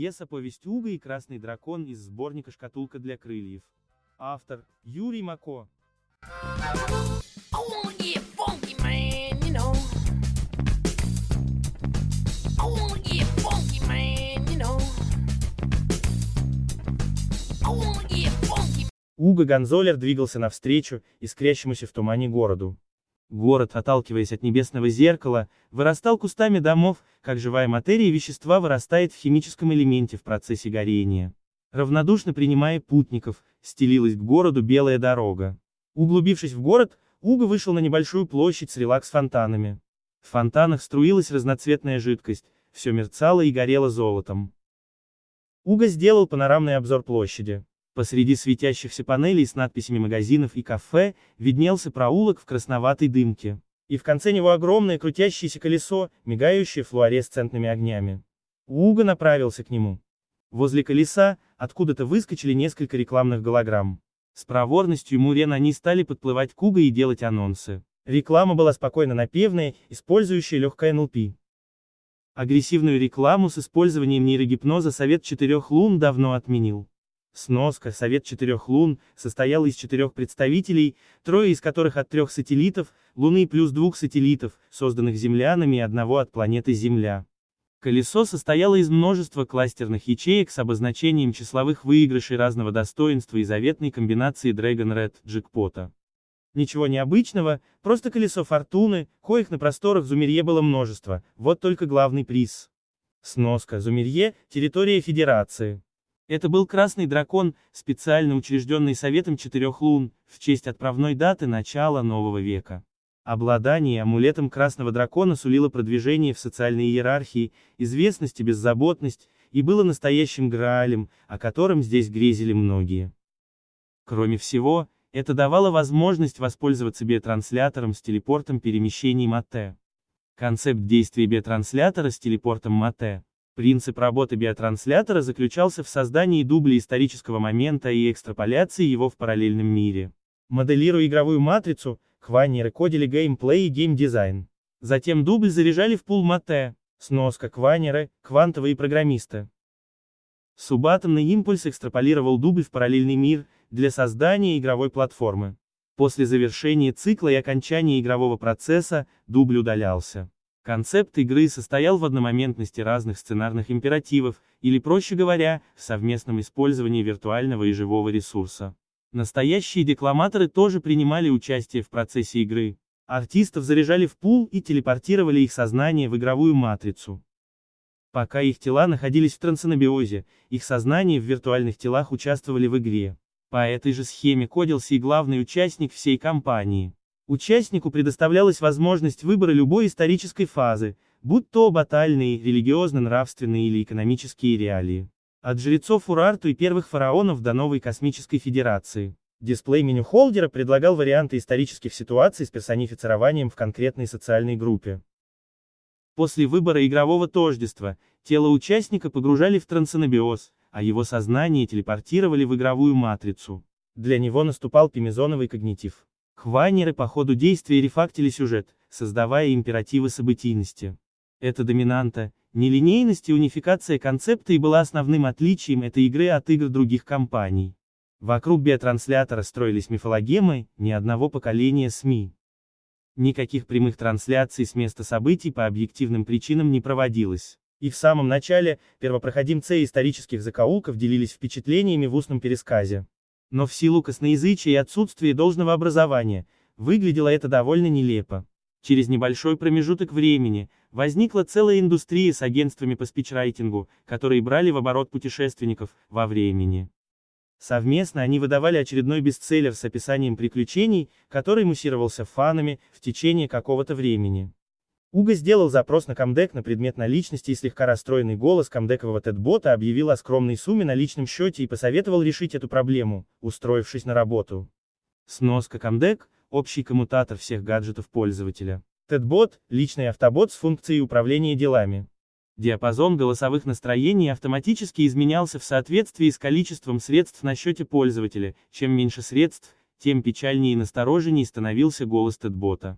Пьеса «Повесть Уга и Красный дракон» из сборника «Шкатулка для крыльев». Автор – Юрий Мако. Уго Гонзолер двигался навстречу, искрящемуся в тумане городу. Город, отталкиваясь от небесного зеркала, вырастал кустами домов, как живая материя вещества вырастает в химическом элементе в процессе горения. Равнодушно принимая путников, стелилась к городу белая дорога. Углубившись в город, Уго вышел на небольшую площадь с релакс-фонтанами. В фонтанах струилась разноцветная жидкость, все мерцало и горело золотом. Уго сделал панорамный обзор площади. Посреди светящихся панелей с надписями магазинов и кафе, виднелся проулок в красноватой дымке. И в конце него огромное крутящееся колесо, мигающее флуоресцентными огнями. Уго направился к нему. Возле колеса, откуда-то выскочили несколько рекламных голограмм. С проворностью Мурен они стали подплывать к Уго и делать анонсы. Реклама была спокойно напевная, использующая легкое НЛП. Агрессивную рекламу с использованием нейрогипноза Совет Четырех Лун давно отменил. Сноска «Совет четырех лун» состоял из четырех представителей, трое из которых от трех сателлитов, Луны плюс двух сателлитов, созданных землянами и одного от планеты Земля. Колесо состояло из множества кластерных ячеек с обозначением числовых выигрышей разного достоинства и заветной комбинации Dragon Red джекпота. Ничего необычного, просто колесо фортуны, коих на просторах Зумерье было множество, вот только главный приз. Сноска Зумерье – территория Федерации. Это был Красный Дракон, специально учрежденный Советом Четырех Лун, в честь отправной даты начала нового века. Обладание амулетом Красного Дракона сулило продвижение в социальной иерархии, известность и беззаботность, и было настоящим Граалем, о котором здесь грезили многие. Кроме всего, это давало возможность воспользоваться биотранслятором с телепортом перемещений МАТЭ. Концепт действия биотранслятора с телепортом МАТЭ Принцип работы биотранслятора заключался в создании дубля исторического момента и экстраполяции его в параллельном мире. Моделируя игровую матрицу, кваннеры кодили геймплей и геймдизайн. Затем дубль заряжали в пул мате, сноска кваннеры, квантовые программисты. Субатомный импульс экстраполировал дубль в параллельный мир, для создания игровой платформы. После завершения цикла и окончания игрового процесса, дубль удалялся. Концепт игры состоял в одномоментности разных сценарных императивов, или проще говоря, в совместном использовании виртуального и живого ресурса. Настоящие декламаторы тоже принимали участие в процессе игры. Артистов заряжали в пул и телепортировали их сознание в игровую матрицу. Пока их тела находились в трансанабиозе, их сознание в виртуальных телах участвовали в игре. По этой же схеме кодился и главный участник всей кампании. Участнику предоставлялась возможность выбора любой исторической фазы, будь то батальные, религиозно-нравственные или экономические реалии. От жрецов Урарту и первых фараонов до новой космической федерации. Дисплей меню холдера предлагал варианты исторических ситуаций с персонифицированием в конкретной социальной группе. После выбора игрового тождества, тело участника погружали в трансанабиоз, а его сознание телепортировали в игровую матрицу. Для него наступал пимезоновый когнитив. Хвайнеры по ходу действия рефактили сюжет, создавая императивы событийности. Эта доминанта, нелинейность и унификация концепта и была основным отличием этой игры от игр других компаний. Вокруг биотранслятора строились мифологемы, ни одного поколения СМИ. Никаких прямых трансляций с места событий по объективным причинам не проводилось. И в самом начале, первопроходимцы исторических закоулков делились впечатлениями в устном пересказе. Но в силу косноязычия и отсутствия должного образования, выглядело это довольно нелепо. Через небольшой промежуток времени, возникла целая индустрия с агентствами по спичрайтингу, которые брали в оборот путешественников, во времени. Совместно они выдавали очередной бестселлер с описанием приключений, который муссировался фанами, в течение какого-то времени. Уго сделал запрос на комдек на предмет наличности и слегка расстроенный голос комдекового тетбота объявил о скромной сумме на личном счете и посоветовал решить эту проблему, устроившись на работу. Сноска комдек – общий коммутатор всех гаджетов пользователя. Тетбот – личный автобот с функцией управления делами. Диапазон голосовых настроений автоматически изменялся в соответствии с количеством средств на счете пользователя, чем меньше средств, тем печальнее и настороженнее становился голос тетбота.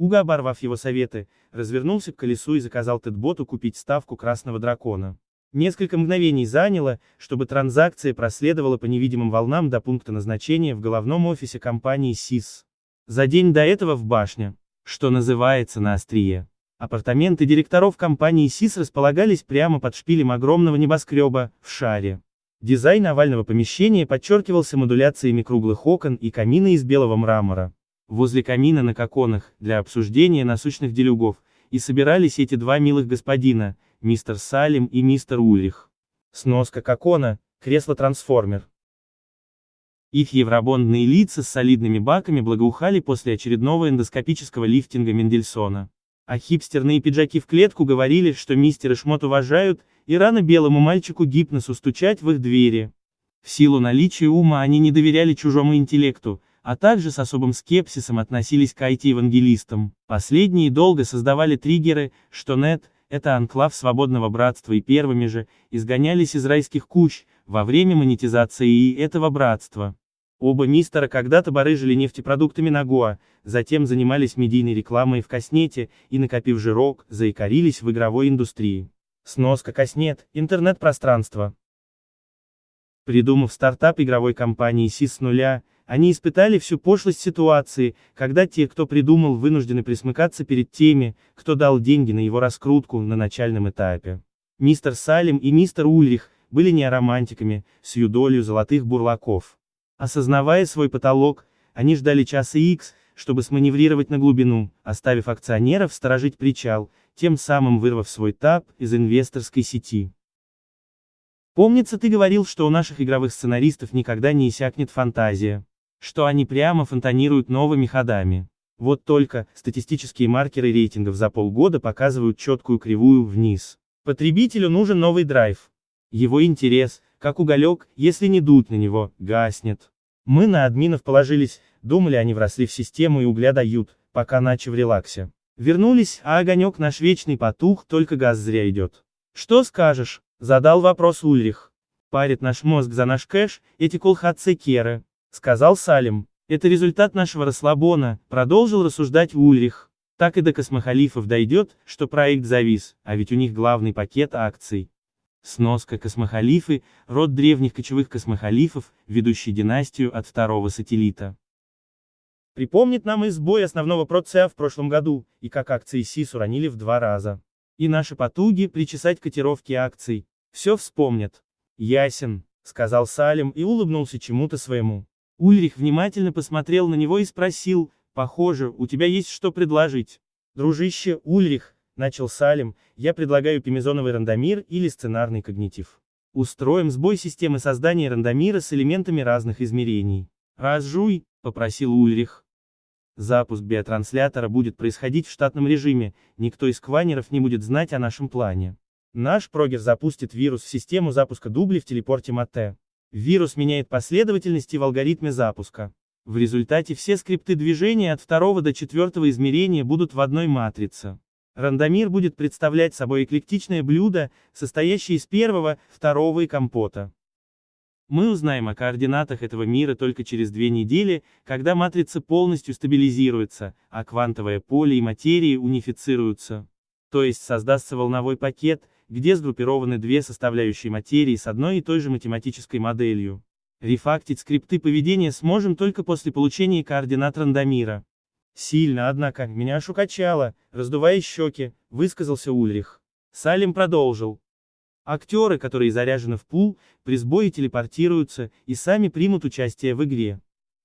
Уга, оборвав его советы, развернулся к колесу и заказал Тедботу купить ставку красного дракона. Несколько мгновений заняло, чтобы транзакция проследовала по невидимым волнам до пункта назначения в головном офисе компании СИС. За день до этого в башне, что называется на острие. Апартаменты директоров компании СИС располагались прямо под шпилем огромного небоскреба, в шаре. Дизайн овального помещения подчеркивался модуляциями круглых окон и камина из белого мрамора. Возле камина на коконах, для обсуждения насущных делюгов, и собирались эти два милых господина, мистер Салим и мистер Ульрих. Сноска кокона, кресло-трансформер. Их евробондные лица с солидными баками благоухали после очередного эндоскопического лифтинга Мендельсона. А хипстерные пиджаки в клетку говорили, что мистер Шмот уважают, и рано белому мальчику Гипносу стучать в их двери. В силу наличия ума они не доверяли чужому интеллекту, а также с особым скепсисом относились к IT-евангелистам. Последние долго создавали триггеры, что нет, это анклав свободного братства и первыми же, изгонялись из райских кущ, во время монетизации и этого братства. Оба мистера когда-то барыжили нефтепродуктами на Гоа, затем занимались медийной рекламой в Коснете и, накопив жирок, заикарились в игровой индустрии. Сноска Коснет, интернет-пространство. Придумав стартап игровой компании СИС с нуля, они испытали всю пошлость ситуации, когда те, кто придумал, вынуждены присмыкаться перед теми, кто дал деньги на его раскрутку на начальном этапе. Мистер Салим и мистер Ульрих были неоромантиками, с юдолью золотых бурлаков. Осознавая свой потолок, они ждали часа X, чтобы сманеврировать на глубину, оставив акционеров сторожить причал, тем самым вырвав свой тап из инвесторской сети. Помнится, ты говорил, что у наших игровых сценаристов никогда не иссякнет фантазия, что они прямо фонтанируют новыми ходами. Вот только, статистические маркеры рейтингов за полгода показывают четкую кривую вниз. Потребителю нужен новый драйв. Его интерес, как уголек, если не дуть на него, гаснет. Мы на админов положились, думали они вросли в систему и угля дают, пока наче в релаксе. Вернулись, а огонек наш вечный потух, только газ зря идет. Что скажешь? Задал вопрос Ульрих. Парит наш мозг за наш кэш, эти колхатцы керы. Сказал Салим. Это результат нашего расслабона, продолжил рассуждать Ульрих. Так и до космохалифов дойдет, что проект завис, а ведь у них главный пакет акций. Сноска космохалифы, род древних кочевых космохалифов, ведущий династию от второго сателлита. Припомнит нам и сбой основного проца в прошлом году, и как акции СИС уронили в два раза. И наши потуги причесать котировки акций. Все вспомнят. Ясен, сказал Салим и улыбнулся чему-то своему. Ульрих внимательно посмотрел на него и спросил, похоже, у тебя есть что предложить. Дружище, Ульрих, начал Салим, я предлагаю пимезоновый рандомир или сценарный когнитив. Устроим сбой системы создания рандомира с элементами разных измерений. Разжуй, попросил Ульрих. Запуск биотранслятора будет происходить в штатном режиме, никто из кванеров не будет знать о нашем плане. Наш прогер запустит вирус в систему запуска дублей в телепорте МАТЭ. Вирус меняет последовательности в алгоритме запуска. В результате все скрипты движения от второго до четвертого измерения будут в одной матрице. Рандомир будет представлять собой эклектичное блюдо, состоящее из первого, второго и компота. Мы узнаем о координатах этого мира только через две недели, когда матрица полностью стабилизируется, а квантовое поле и материи унифицируются. То есть создастся волновой пакет, где сгруппированы две составляющие материи с одной и той же математической моделью. Рефактить скрипты поведения сможем только после получения координат рандомира. Сильно, однако, меня аж укачало, раздувая щеки, высказался Ульрих. Салим продолжил. Актеры, которые заряжены в пул, при сбое телепортируются и сами примут участие в игре.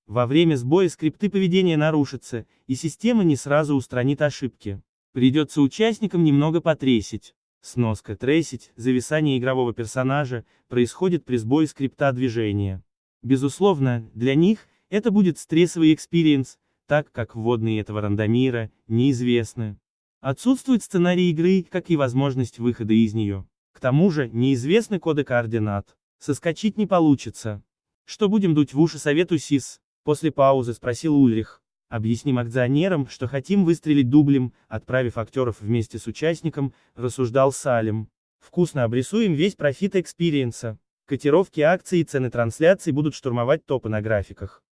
Во время сбоя скрипты поведения нарушатся, и система не сразу устранит ошибки. Придется участникам немного потресить. Сноска трейсить, зависание игрового персонажа, происходит при сбое скрипта движения. Безусловно, для них, это будет стрессовый experience, так как вводные этого рандомира, неизвестны. Отсутствует сценарий игры, как и возможность выхода из нее. К тому же, неизвестны коды координат. Соскочить не получится. Что будем дуть в уши совету СИС? После паузы спросил Ульрих. Объясним акционерам, что хотим выстрелить дублем, отправив актеров вместе с участником, рассуждал Салим. Вкусно обрисуем весь профит experience а. Котировки акций и цены трансляций будут штурмовать топы на графиках.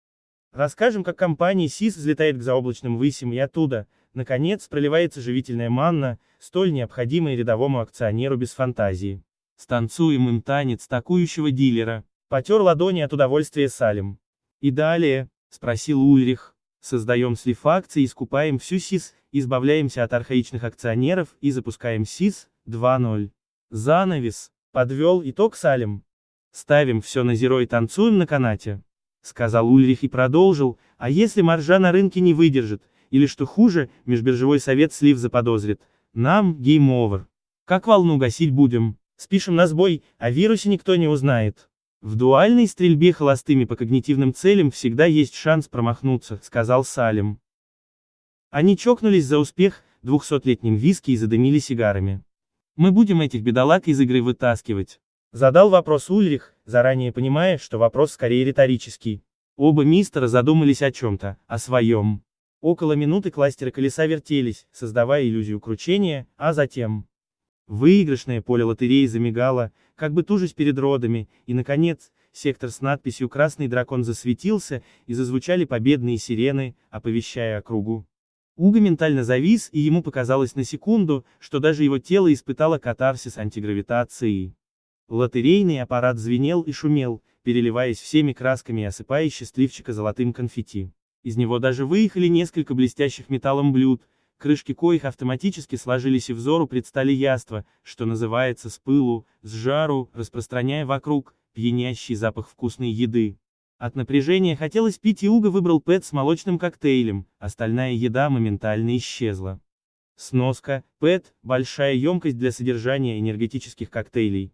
Расскажем, как компания СИС взлетает к заоблачным высям и оттуда, наконец, проливается живительная манна, столь необходимая рядовому акционеру без фантазии. Станцуем им танец токующего дилера. Потер ладони от удовольствия Салим. И далее, спросил Ульрих, создаем слив акций, искупаем всю СИС, избавляемся от архаичных акционеров и запускаем СИС 2.0. Занавес, подвел итог Салим. Ставим все на зеро и танцуем на канате. Сказал Ульрих и продолжил, а если маржа на рынке не выдержит, или что хуже, межбиржевой совет слив заподозрит, нам, game over. Как волну гасить будем? Спишем на сбой, о вирусе никто не узнает. В дуальной стрельбе холостыми по когнитивным целям всегда есть шанс промахнуться, сказал Салим. Они чокнулись за успех, двухсотлетним виски и задымили сигарами. Мы будем этих бедолаг из игры вытаскивать. Задал вопрос Ульрих, заранее понимая, что вопрос скорее риторический. Оба мистера задумались о чем-то, о своем. Около минуты кластеры колеса вертелись, создавая иллюзию кручения, а затем... Выигрышное поле лотереи замигало, как бы тужась перед родами, и, наконец, сектор с надписью «Красный дракон» засветился, и зазвучали победные сирены, оповещая округу. Уго ментально завис, и ему показалось на секунду, что даже его тело испытало катарсис антигравитации. Лотерейный аппарат звенел и шумел, переливаясь всеми красками и осыпая счастливчика золотым конфетти. Из него даже выехали несколько блестящих металлом блюд, крышки коих автоматически сложились и взору предстали яства, что называется с пылу, с жару, распространяя вокруг, пьянящий запах вкусной еды. От напряжения хотелось пить и Уго выбрал ПЭТ с молочным коктейлем, остальная еда моментально исчезла. Сноска, ПЭТ – большая емкость для содержания энергетических коктейлей.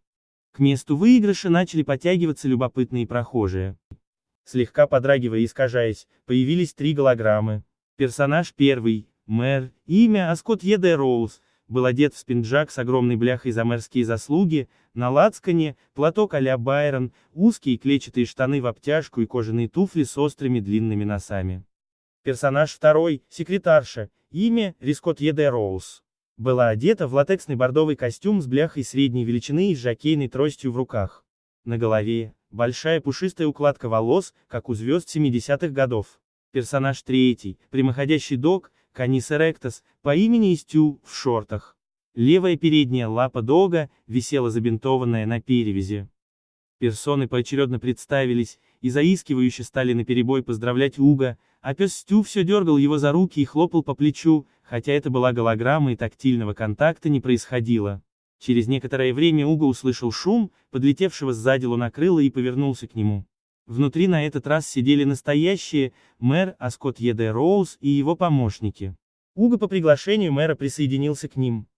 К месту выигрыша начали подтягиваться любопытные прохожие. Слегка подрагивая и искажаясь, появились три голограммы. Персонаж первый, Мэр, имя Аскот Еде Роуз, был одет в спинджак с огромной бляхой за мэрские заслуги, на лацкане, платок а-ля Байрон, узкие клетчатые штаны в обтяжку и кожаные туфли с острыми длинными носами. Персонаж второй, секретарша, имя Рискот Еде Роуз. Была одета в латексный бордовый костюм с бляхой средней величины и с жакейной тростью в руках. На голове, большая пушистая укладка волос, как у звезд 70-х годов. Персонаж третий, прямоходящий док, Канис эректос, по имени Истю, в шортах. Левая передняя лапа дога, висела забинтованная на перевязи. Персоны поочередно представились, и заискивающе стали наперебой поздравлять Уга, а пес Стю все дергал его за руки и хлопал по плечу, хотя это была голограмма и тактильного контакта не происходило. Через некоторое время Уга услышал шум, подлетевшего сзади лунокрыла и повернулся к нему. Внутри на этот раз сидели настоящие, мэр Аскот Еде Роуз и его помощники. Уго по приглашению мэра присоединился к ним.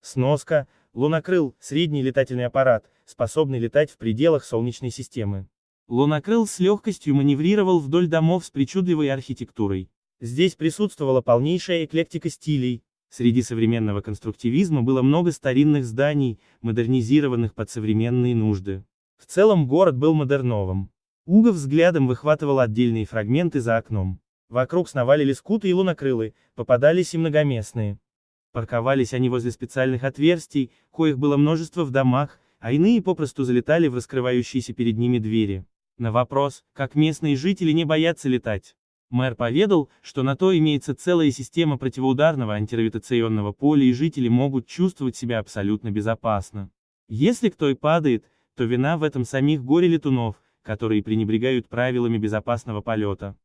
Сноска, Лунокрыл – средний летательный аппарат, способный летать в пределах Солнечной системы. Лунокрыл с легкостью маневрировал вдоль домов с причудливой архитектурой. Здесь присутствовала полнейшая эклектика стилей. Среди современного конструктивизма было много старинных зданий, модернизированных под современные нужды. В целом город был модерновым. Уго взглядом выхватывал отдельные фрагменты за окном. Вокруг сновали лескуты и лунокрылы, попадались и многоместные. Парковались они возле специальных отверстий, коих было множество в домах, а иные попросту залетали в раскрывающиеся перед ними двери. На вопрос, как местные жители не боятся летать, мэр поведал, что на то имеется целая система противоударного антиравитационного поля и жители могут чувствовать себя абсолютно безопасно. Если кто и падает, то вина в этом самих горе-летунов, которые пренебрегают правилами безопасного полета.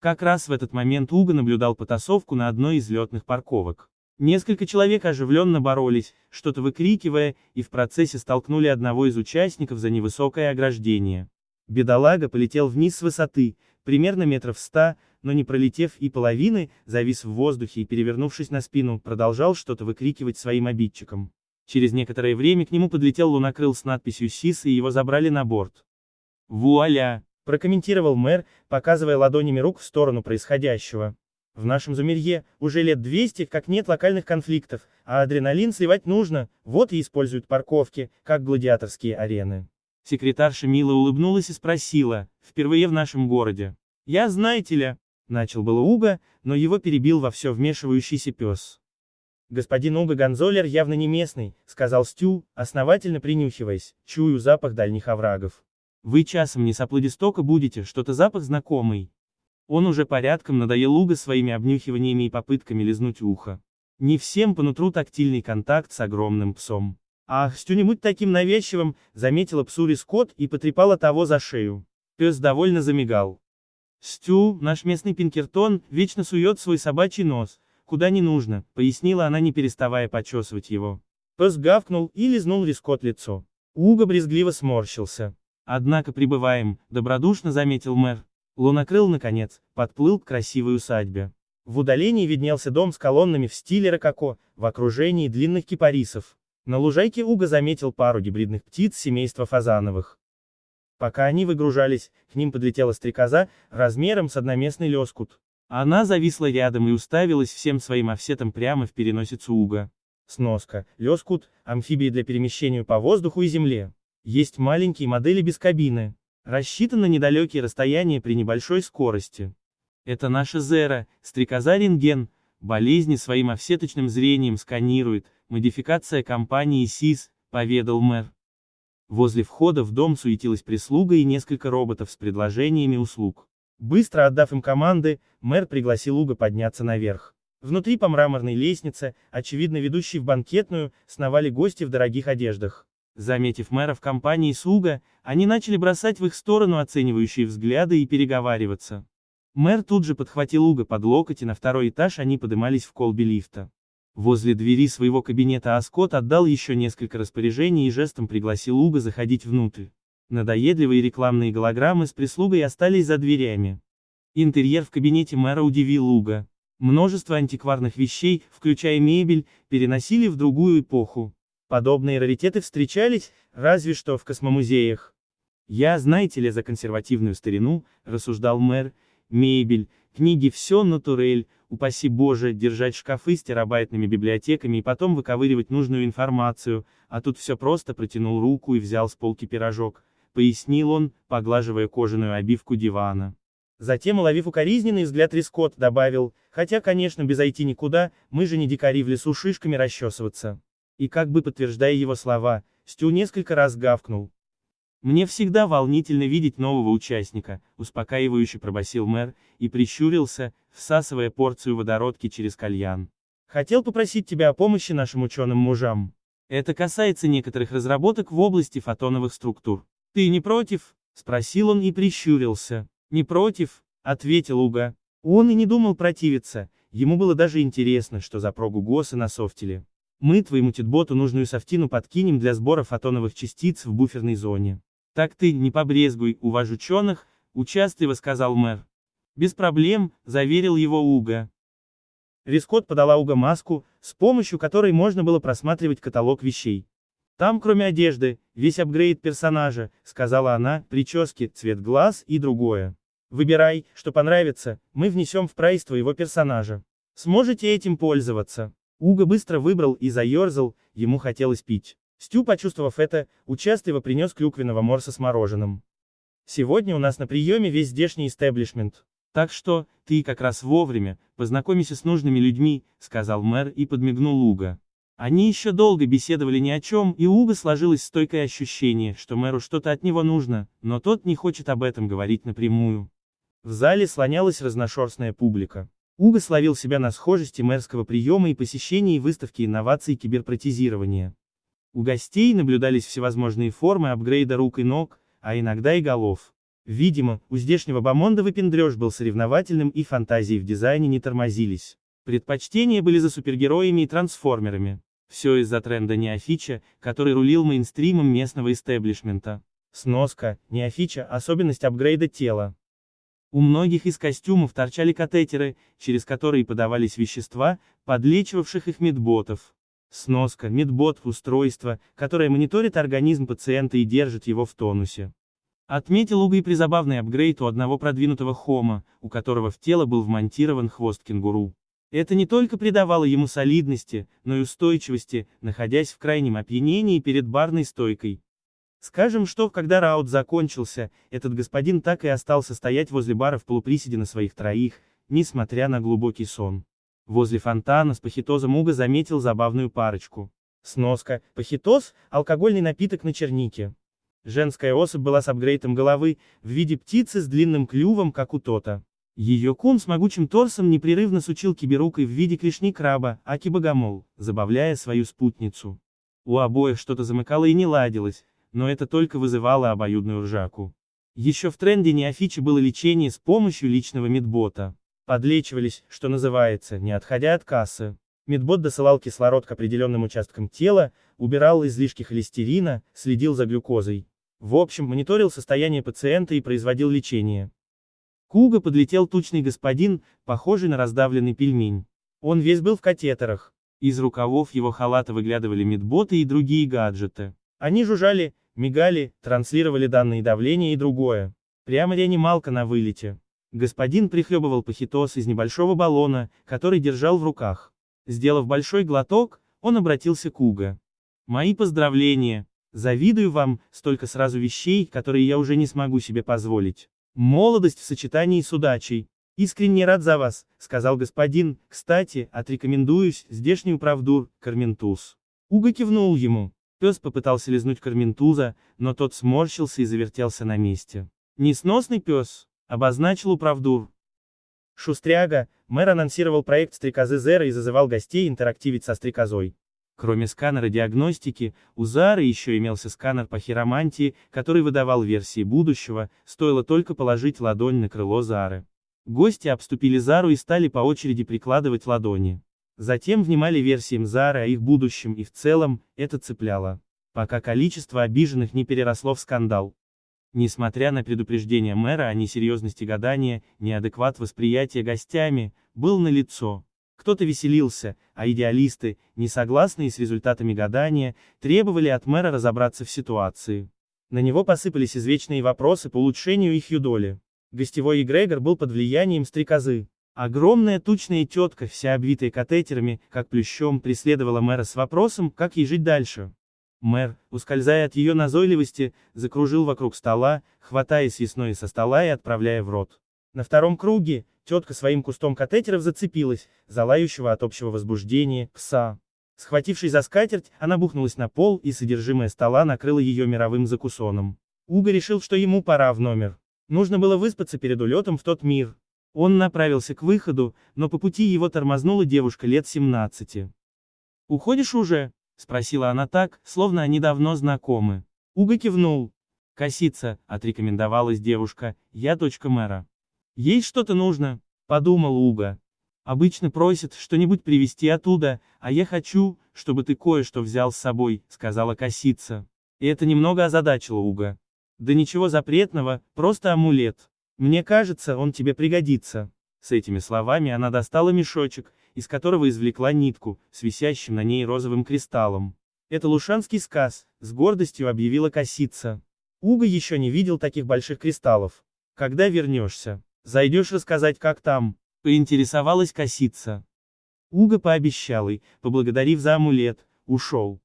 Как раз в этот момент Уго наблюдал потасовку на одной из летных парковок. Несколько человек оживленно боролись, что-то выкрикивая, и в процессе столкнули одного из участников за невысокое ограждение. Бедолага полетел вниз с высоты, примерно метров ста, но не пролетев и половины, завис в воздухе и перевернувшись на спину, продолжал что-то выкрикивать своим обидчикам. Через некоторое время к нему подлетел лунокрыл с надписью «СИС» и его забрали на борт. «Вуаля!» – прокомментировал мэр, показывая ладонями рук в сторону происходящего. В нашем Зумерье уже лет 200, как нет локальных конфликтов, а адреналин сливать нужно, вот и используют парковки, как гладиаторские арены. Секретарша мило улыбнулась и спросила, впервые в нашем городе. Я знаете ли, начал было Уга, но его перебил во все вмешивающийся пес. Господин Уга Гонзолер явно не местный, сказал Стю, основательно принюхиваясь, чую запах дальних оврагов. Вы часом не с Аплодистока будете, что-то запах знакомый. Он уже порядком надоел Луга своими обнюхиваниями и попытками лизнуть ухо. Не всем по нутру тактильный контакт с огромным псом. Ах, с что-нибудь таким навязчивым, заметила псури Скотт и потрепала того за шею. Пес довольно замигал. Стю, наш местный Пинкертон, вечно сует свой собачий нос, куда не нужно, пояснила она не переставая почесывать его. Пес гавкнул и лизнул Рискот лицо. Уго брезгливо сморщился. Однако прибываем, добродушно заметил мэр. Лунокрыл, наконец, подплыл к красивой усадьбе. В удалении виднелся дом с колоннами в стиле рококо, в окружении длинных кипарисов. На лужайке Уго заметил пару гибридных птиц семейства фазановых. Пока они выгружались, к ним подлетела стрекоза, размером с одноместный лескут. Она зависла рядом и уставилась всем своим офсетом прямо в переносицу Уга. Сноска. Лескут – амфибии для перемещения по воздуху и земле. Есть маленькие модели без кабины. Рассчитан на недалекие расстояния при небольшой скорости. Это наша Зера, стрекоза рентген, болезни своим офсеточным зрением сканирует, модификация компании СИС, поведал мэр. Возле входа в дом суетилась прислуга и несколько роботов с предложениями услуг. Быстро отдав им команды, мэр пригласил Уга подняться наверх. Внутри по мраморной лестнице, очевидно ведущей в банкетную, сновали гости в дорогих одеждах. Заметив мэра в компании с Уга, они начали бросать в их сторону оценивающие взгляды и переговариваться. Мэр тут же подхватил Уга под локоть и на второй этаж они подымались в колбе лифта. Возле двери своего кабинета Аскот отдал еще несколько распоряжений и жестом пригласил Уга заходить внутрь. Надоедливые рекламные голограммы с прислугой остались за дверями. Интерьер в кабинете мэра удивил Уга. Множество антикварных вещей, включая мебель, переносили в другую эпоху. Подобные раритеты встречались, разве что в космомузеях. Я, знаете ли, за консервативную старину, рассуждал мэр, мебель, книги все натурель, упаси Боже, держать шкафы с терабайтными библиотеками и потом выковыривать нужную информацию, а тут все просто протянул руку и взял с полки пирожок, пояснил он, поглаживая кожаную обивку дивана. Затем, уловив укоризненный взгляд Рискот, добавил, хотя, конечно, без IT никуда, мы же не дикари в лесу шишками расчесываться. И как бы подтверждая его слова, Стю несколько раз гавкнул. Мне всегда волнительно видеть нового участника, успокаивающе пробасил мэр, и прищурился, всасывая порцию водородки через кальян. Хотел попросить тебя о помощи нашим ученым мужам. Это касается некоторых разработок в области фотоновых структур. Ты не против? Спросил он и прищурился. Не против, ответил Уга. Он и не думал противиться, ему было даже интересно, что за прогу ГОСа на софтиле. Мы твоему титботу нужную софтину подкинем для сбора фотоновых частиц в буферной зоне. Так ты, не побрезгуй, уваж ученых, участливо сказал мэр. Без проблем, заверил его Уга. Рискот подала Уга маску, с помощью которой можно было просматривать каталог вещей. Там, кроме одежды, весь апгрейд персонажа, сказала она, прически, цвет глаз и другое. Выбирай, что понравится, мы внесем в прайс твоего персонажа. Сможете этим пользоваться. Уга быстро выбрал и заерзал, ему хотелось пить. Стю, почувствовав это, участливо принес клюквенного морса с мороженым. Сегодня у нас на приеме весь здешний истеблишмент. Так что, ты как раз вовремя, познакомься с нужными людьми, сказал мэр и подмигнул Уга. Они еще долго беседовали ни о чем, и у сложилось стойкое ощущение, что мэру что-то от него нужно, но тот не хочет об этом говорить напрямую. В зале слонялась разношерстная публика. Уга словил себя на схожести мэрского приема и посещений выставки инноваций киберпротезирования. У гостей наблюдались всевозможные формы апгрейда рук и ног, а иногда и голов. Видимо, у здешнего бомонда выпендрёж был соревновательным и фантазии в дизайне не тормозились. Предпочтения были за супергероями и трансформерами. Все из-за тренда неофича, который рулил мейнстримом местного истеблишмента. Сноска, неофича, особенность апгрейда тела. У многих из костюмов торчали катетеры, через которые подавались вещества, подлечивавших их медботов. Сноска, медбот – устройство, которое мониторит организм пациента и держит его в тонусе. Отметил Уга и призабавный апгрейд у одного продвинутого хома, у которого в тело был вмонтирован хвост кенгуру. Это не только придавало ему солидности, но и устойчивости, находясь в крайнем опьянении перед барной стойкой. Скажем, что, когда раут закончился, этот господин так и остался стоять возле бара в полуприседе на своих троих, несмотря на глубокий сон. Возле фонтана с пахитозом Уга заметил забавную парочку. Сноска. Пахитоз – алкогольный напиток на чернике. Женская особь была с апгрейтом головы, в виде птицы с длинным клювом, как у тота. Ее кун с могучим торсом непрерывно сучил киберукой в виде клешни краба, аки богомол, забавляя свою спутницу. У обоих что-то замыкало и не ладилось, но это только вызывало обоюдную ржаку. Еще в тренде неофичи было лечение с помощью личного медбота. Подлечивались, что называется, не отходя от кассы. Медбот досылал кислород к определенным участкам тела, убирал излишки холестерина, следил за глюкозой. В общем, мониторил состояние пациента и производил лечение. К Уго подлетел тучный господин, похожий на раздавленный пельмень. Он весь был в катетерах. Из рукавов его халата выглядывали медботы и другие гаджеты. Они жужжали, мигали, транслировали данные давления и другое. Прямо реанималка на вылете. Господин прихлебывал пахитос из небольшого баллона, который держал в руках. Сделав большой глоток, он обратился к Уго. «Мои поздравления. Завидую вам, столько сразу вещей, которые я уже не смогу себе позволить. Молодость в сочетании с удачей. Искренне рад за вас», — сказал господин, «кстати, отрекомендуюсь, здешний управдур, Карментуз». Уго кивнул ему. Пес попытался лизнуть Карментуза, но тот сморщился и завертелся на месте. «Несносный пес», — обозначил управдур. Шустряга, мэр анонсировал проект стрекозы Зера и зазывал гостей интерактивить со стрекозой. Кроме сканера диагностики, у Зары еще имелся сканер по хиромантии, который выдавал версии будущего, стоило только положить ладонь на крыло Зары. Гости обступили Зару и стали по очереди прикладывать ладони. Затем внимали версиям Зары о их будущем и в целом, это цепляло. Пока количество обиженных не переросло в скандал. Несмотря на предупреждение мэра о несерьезности гадания, неадекват восприятия гостями, был налицо. Кто-то веселился, а идеалисты, не согласные с результатами гадания, требовали от мэра разобраться в ситуации. На него посыпались извечные вопросы по улучшению их юдоли. Гостевой эгрегор был под влиянием стрекозы. Огромная тучная тетка, вся обвитая катетерами, как плющом, преследовала мэра с вопросом, как ей жить дальше. Мэр, ускользая от ее назойливости, закружил вокруг стола, хватая съестное со стола и отправляя в рот. На втором круге, тетка своим кустом катетеров зацепилась, за лающего от общего возбуждения, пса. Схватившись за скатерть, она бухнулась на пол, и содержимое стола накрыло ее мировым закусоном. Уго решил, что ему пора в номер. Нужно было выспаться перед улетом в тот мир. Он направился к выходу, но по пути его тормознула девушка лет 17. «Уходишь уже?» — спросила она так, словно они давно знакомы. Уго кивнул. «Косица», — отрекомендовалась девушка, — «я дочка мэра». «Есть что-то нужно?» — подумал Уго. «Обычно просят что-нибудь привезти оттуда, а я хочу, чтобы ты кое-что взял с собой», — сказала косица. И это немного озадачило Уго. «Да ничего запретного, просто амулет. Мне кажется, он тебе пригодится». С этими словами она достала мешочек, из которого извлекла нитку, с висящим на ней розовым кристаллом. «Это лушанский сказ», — с гордостью объявила косица. Уго еще не видел таких больших кристаллов. «Когда вернешься? Зайдешь рассказать, как там?» — поинтересовалась косица. Уго пообещал и, поблагодарив за амулет, ушел.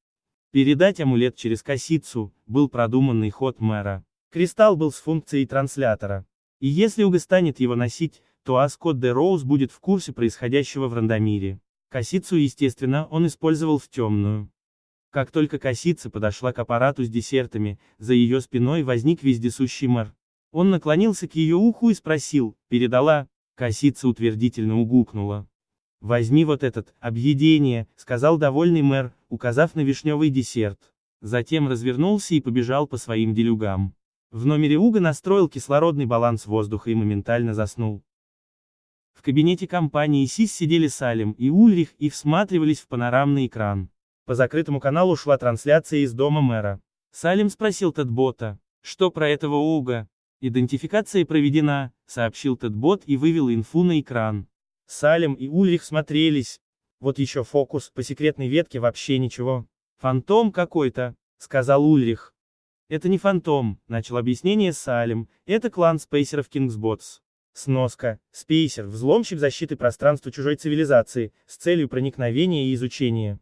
Передать амулет через косицу, был продуманный ход мэра. Кристалл был с функцией транслятора. И если Уго станет его носить, то Аскот де Роуз будет в курсе происходящего в Рандомире. Косицу, естественно, он использовал в темную. Как только косица подошла к аппарату с десертами, за ее спиной возник вездесущий мэр. Он наклонился к ее уху и спросил, передала, косица утвердительно угукнула. «Возьми вот этот, объедение», — сказал довольный мэр, указав на вишневый десерт. Затем развернулся и побежал по своим делюгам. В номере Уга настроил кислородный баланс воздуха и моментально заснул. В кабинете компании СИС сидели Салим и Ульрих и всматривались в панорамный экран. По закрытому каналу шла трансляция из дома мэра. Салим спросил Тедбота, что про этого Уга. Идентификация проведена, сообщил Тедбот и вывел инфу на экран. Салим и Ульрих смотрелись. Вот еще фокус, по секретной ветке вообще ничего. Фантом какой-то, сказал Ульрих. Это не фантом, начал объяснение Салим, это клан спейсеров Кингсботс. Сноска. Спейсер – взломщик защиты пространства чужой цивилизации, с целью проникновения и изучения.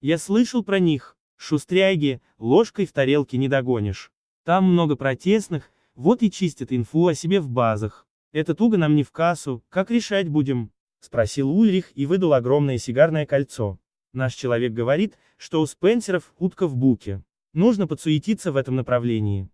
Я слышал про них. Шустряги, ложкой в тарелке не догонишь. Там много протестных, вот и чистят инфу о себе в базах. Это туго нам не в кассу, как решать будем? Спросил Ульрих и выдал огромное сигарное кольцо. Наш человек говорит, что у Спенсеров утка в буке. Нужно подсуетиться в этом направлении.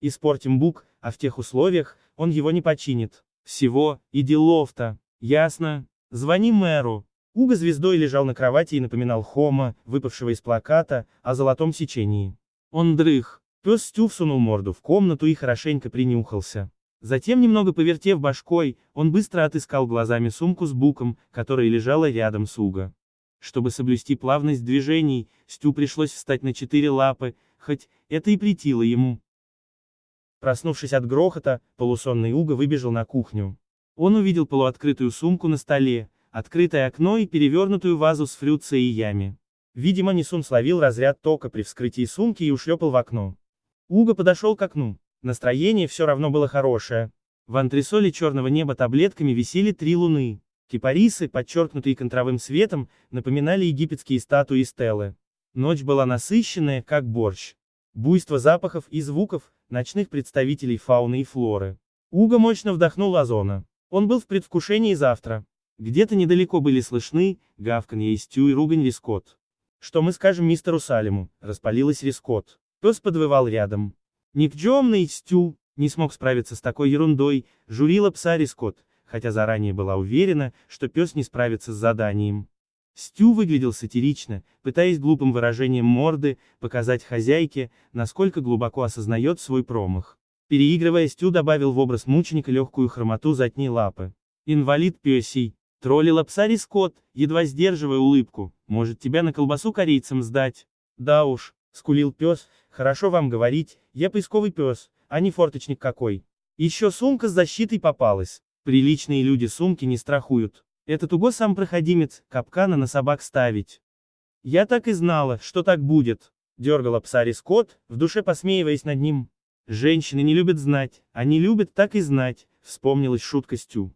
Испортим бук, а в тех условиях, он его не починит. Всего, и делов-то. Ясно. Звони мэру. Уго звездой лежал на кровати и напоминал Хома, выпавшего из плаката, о золотом сечении. Он дрых. Пес Стю всунул морду в комнату и хорошенько принюхался. Затем, немного повертев башкой, он быстро отыскал глазами сумку с буком, которая лежала рядом с Уго. Чтобы соблюсти плавность движений, Стю пришлось встать на четыре лапы, хоть это и претило ему. Проснувшись от грохота, полусонный Уго выбежал на кухню. Он увидел полуоткрытую сумку на столе, открытое окно и перевернутую вазу с фрюцией и ями. Видимо, Несун словил разряд тока при вскрытии сумки и ушлепал в окно. Уго подошел к окну. Настроение все равно было хорошее. В антресоле черного неба таблетками висели три луны. Кипарисы, подчеркнутые контровым светом, напоминали египетские статуи стелы. Ночь была насыщенная, как борщ. Буйство запахов и звуков, ночных представителей фауны и флоры. Уго мощно вдохнул озона. Он был в предвкушении завтра. Где-то недалеко были слышны гавканье и и ругань Рискот. «Что мы скажем мистеру Салиму?» — распалилась Рискот. Пес подвывал рядом. Никчемный Стю не смог справиться с такой ерундой, журила пса Рискот, хотя заранее была уверена, что пес не справится с заданием. Стю выглядел сатирично, пытаясь глупым выражением морды показать хозяйке, насколько глубоко осознает свой промах. Переигрывая, Стю добавил в образ мученика легкую хромоту задней лапы. Инвалид пёсий. Троллила пса Рискот, едва сдерживая улыбку. Может тебя на колбасу корейцам сдать? Да уж, скулил пес, хорошо вам говорить, я поисковый пес, а не форточник какой. Еще сумка с защитой попалась. Приличные люди сумки не страхуют. Этот уго сам проходимец, капкана на собак ставить. Я так и знала, что так будет. Дергала пса Рискот, в душе посмеиваясь над ним. Женщины не любят знать, они любят так и знать, вспомнилась шутка Стю.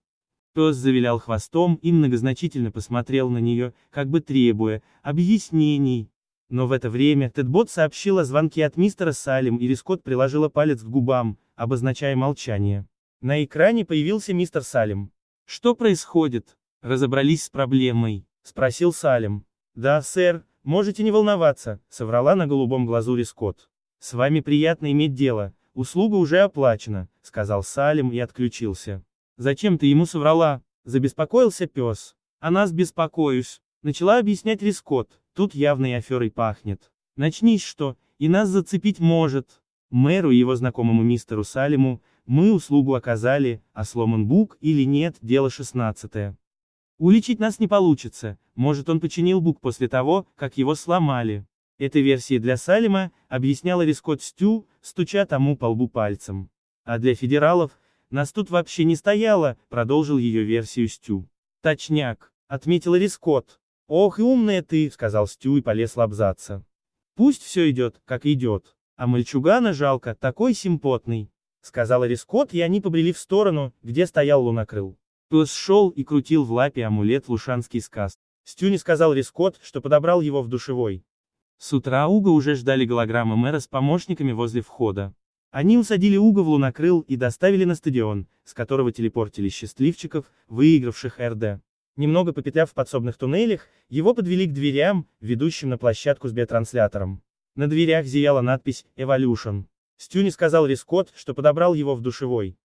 Пес завилял хвостом и многозначительно посмотрел на нее, как бы требуя объяснений. Но в это время Тедбот сообщил о звонке от мистера Салим и Рискот приложила палец к губам, обозначая молчание. На экране появился мистер Салим. «Что происходит? Разобрались с проблемой?» — спросил Салим. «Да, сэр, можете не волноваться», — соврала на голубом глазу Рискот. «С вами приятно иметь дело, услуга уже оплачена», — сказал Салим и отключился. «Зачем ты ему соврала?» — забеспокоился пес. «О нас беспокоюсь», — начала объяснять Рискот. Тут явной аферой пахнет. Начнись что, и нас зацепить может. Мэру и его знакомому мистеру Салиму, мы услугу оказали, а сломан бук или нет, дело шестнадцатое. Уличить нас не получится, может он починил бук после того, как его сломали. Этой версии для Салима, объясняла Рискот Стю, стуча тому по лбу пальцем. А для федералов, нас тут вообще не стояло, продолжил ее версию Стю. Точняк, отметила Рискот. Ох и умная ты, сказал Стю и полез лобзаться. Пусть все идет, как идет. А мальчугана жалко, такой симпотный. Сказала Рискот и они побрели в сторону, где стоял лунокрыл. Пес шел и крутил в лапе амулет лушанский сказ. Стю не сказал Рискот, что подобрал его в душевой. С утра Уга уже ждали голограммы мэра с помощниками возле входа. Они усадили Уга в лунокрыл и доставили на стадион, с которого телепортили счастливчиков, выигравших РД. Немного попетляв в подсобных туннелях, его подвели к дверям, ведущим на площадку с биотранслятором. На дверях зияла надпись «Evolution». Стюни сказал Рискот, что подобрал его в душевой.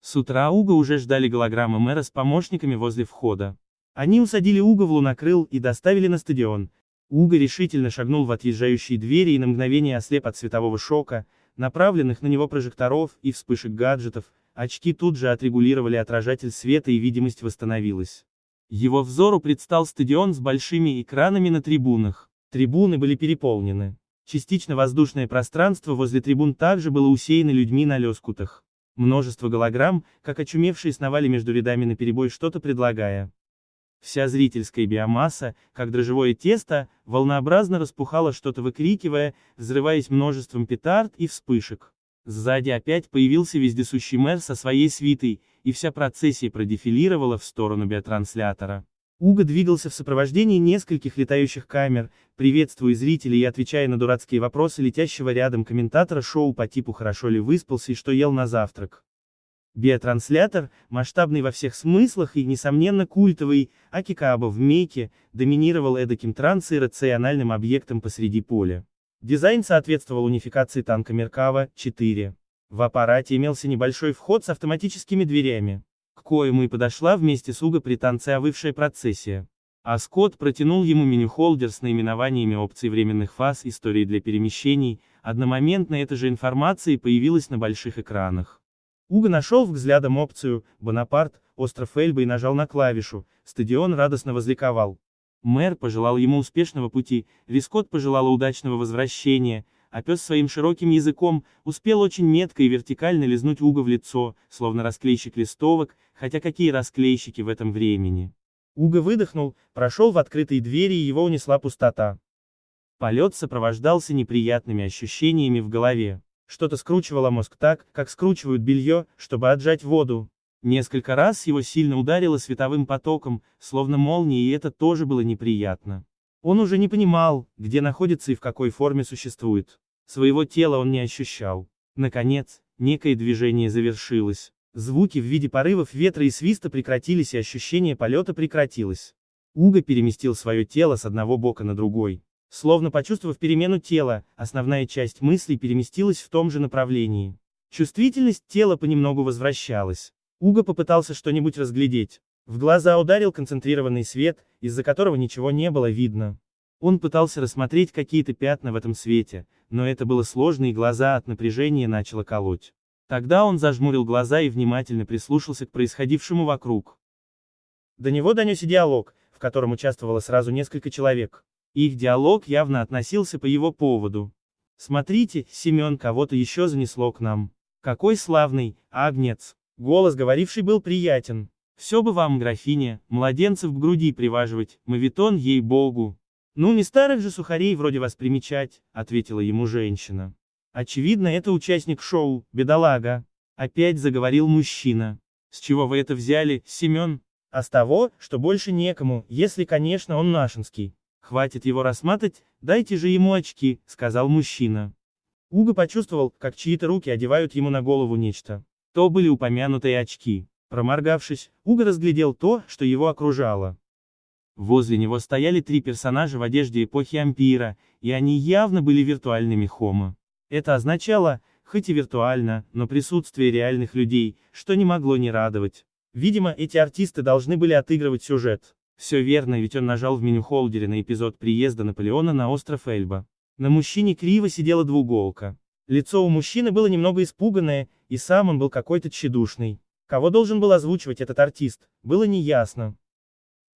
С утра Уга уже ждали голограммы мэра с помощниками возле входа. Они усадили Уга в лунокрыл и доставили на стадион. Уга решительно шагнул в отъезжающие двери и на мгновение ослеп от светового шока, направленных на него прожекторов и вспышек гаджетов, очки тут же отрегулировали отражатель света и видимость восстановилась. Его взору предстал стадион с большими экранами на трибунах. Трибуны были переполнены. Частично воздушное пространство возле трибун также было усеяно людьми на лёскутах. Множество голограмм, как очумевшие сновали между рядами наперебой что-то предлагая. Вся зрительская биомасса, как дрожжевое тесто, волнообразно распухала что-то выкрикивая, взрываясь множеством петард и вспышек. Сзади опять появился вездесущий мэр со своей свитой, и вся процессия продефилировала в сторону биотранслятора. Уго двигался в сопровождении нескольких летающих камер, приветствуя зрителей и отвечая на дурацкие вопросы летящего рядом комментатора шоу по типу «Хорошо ли выспался и что ел на завтрак?». Биотранслятор, масштабный во всех смыслах и, несомненно, культовый, Акикаба в мейке, доминировал эдаким трансиррациональным объектом посреди поля. Дизайн соответствовал унификации танка Меркава-4. В аппарате имелся небольшой вход с автоматическими дверями, коему и подошла вместе с Уго пританцевавшая процессия. А Скотт протянул ему меню-холдер с наименованиями опций временных фаз истории для перемещений, одномоментно эта же информация появилась на больших экранах. Уго нашел взглядом опцию «Бонапарт», остров Эльба и нажал на клавишу, стадион радостно возликовал. Мэр пожелал ему успешного пути, Вискот пожелала удачного возвращения, а пес своим широким языком успел очень метко и вертикально лизнуть Уго в лицо, словно расклейщик листовок, хотя какие расклейщики в этом времени. Уго выдохнул, прошел в открытые двери и его унесла пустота. Полет сопровождался неприятными ощущениями в голове. Что-то скручивало мозг так, как скручивают белье, чтобы отжать воду. Несколько раз его сильно ударило световым потоком, словно молнией, и это тоже было неприятно. Он уже не понимал, где находится и в какой форме существует. Своего тела он не ощущал. Наконец, некое движение завершилось. Звуки в виде порывов ветра и свиста прекратились и ощущение полета прекратилось. Уго переместил свое тело с одного бока на другой. Словно почувствовав перемену тела, основная часть мыслей переместилась в том же направлении. Чувствительность тела понемногу возвращалась. Уго попытался что-нибудь разглядеть. В глаза ударил концентрированный свет, из-за которого ничего не было видно. Он пытался рассмотреть какие-то пятна в этом свете, но это было сложно и глаза от напряжения начало колоть. Тогда он зажмурил глаза и внимательно прислушался к происходившему вокруг. До него донесся диалог, в котором участвовало сразу несколько человек. Их диалог явно относился по его поводу. «Смотрите, Семен, кого-то еще занесло к нам. Какой славный, агнец!» Голос говоривший был приятен. «Все бы вам, графиня, младенцев к груди приваживать, мавитон ей-богу». «Ну не старых же сухарей вроде вас примечать», — ответила ему женщина. «Очевидно, это участник шоу, бедолага». Опять заговорил мужчина. «С чего вы это взяли, Семен?» «А с того, что больше некому, если, конечно, он нашинский». «Хватит его рассматривать, дайте же ему очки», — сказал мужчина. Уго почувствовал, как чьи-то руки одевают ему на голову нечто. То были упомянутые очки. Проморгавшись, Уго разглядел то, что его окружало. Возле него стояли три персонажа в одежде эпохи Ампира, и они явно были виртуальными Хомо. Это означало, хоть и виртуально, но присутствие реальных людей, что не могло не радовать. Видимо, эти артисты должны были отыгрывать сюжет. Все верно, ведь он нажал в меню холдере на эпизод приезда Наполеона на остров Эльба. На мужчине криво сидела двуголка. Лицо у мужчины было немного испуганное, и сам он был какой-то тщедушный. Кого должен был озвучивать этот артист, было неясно.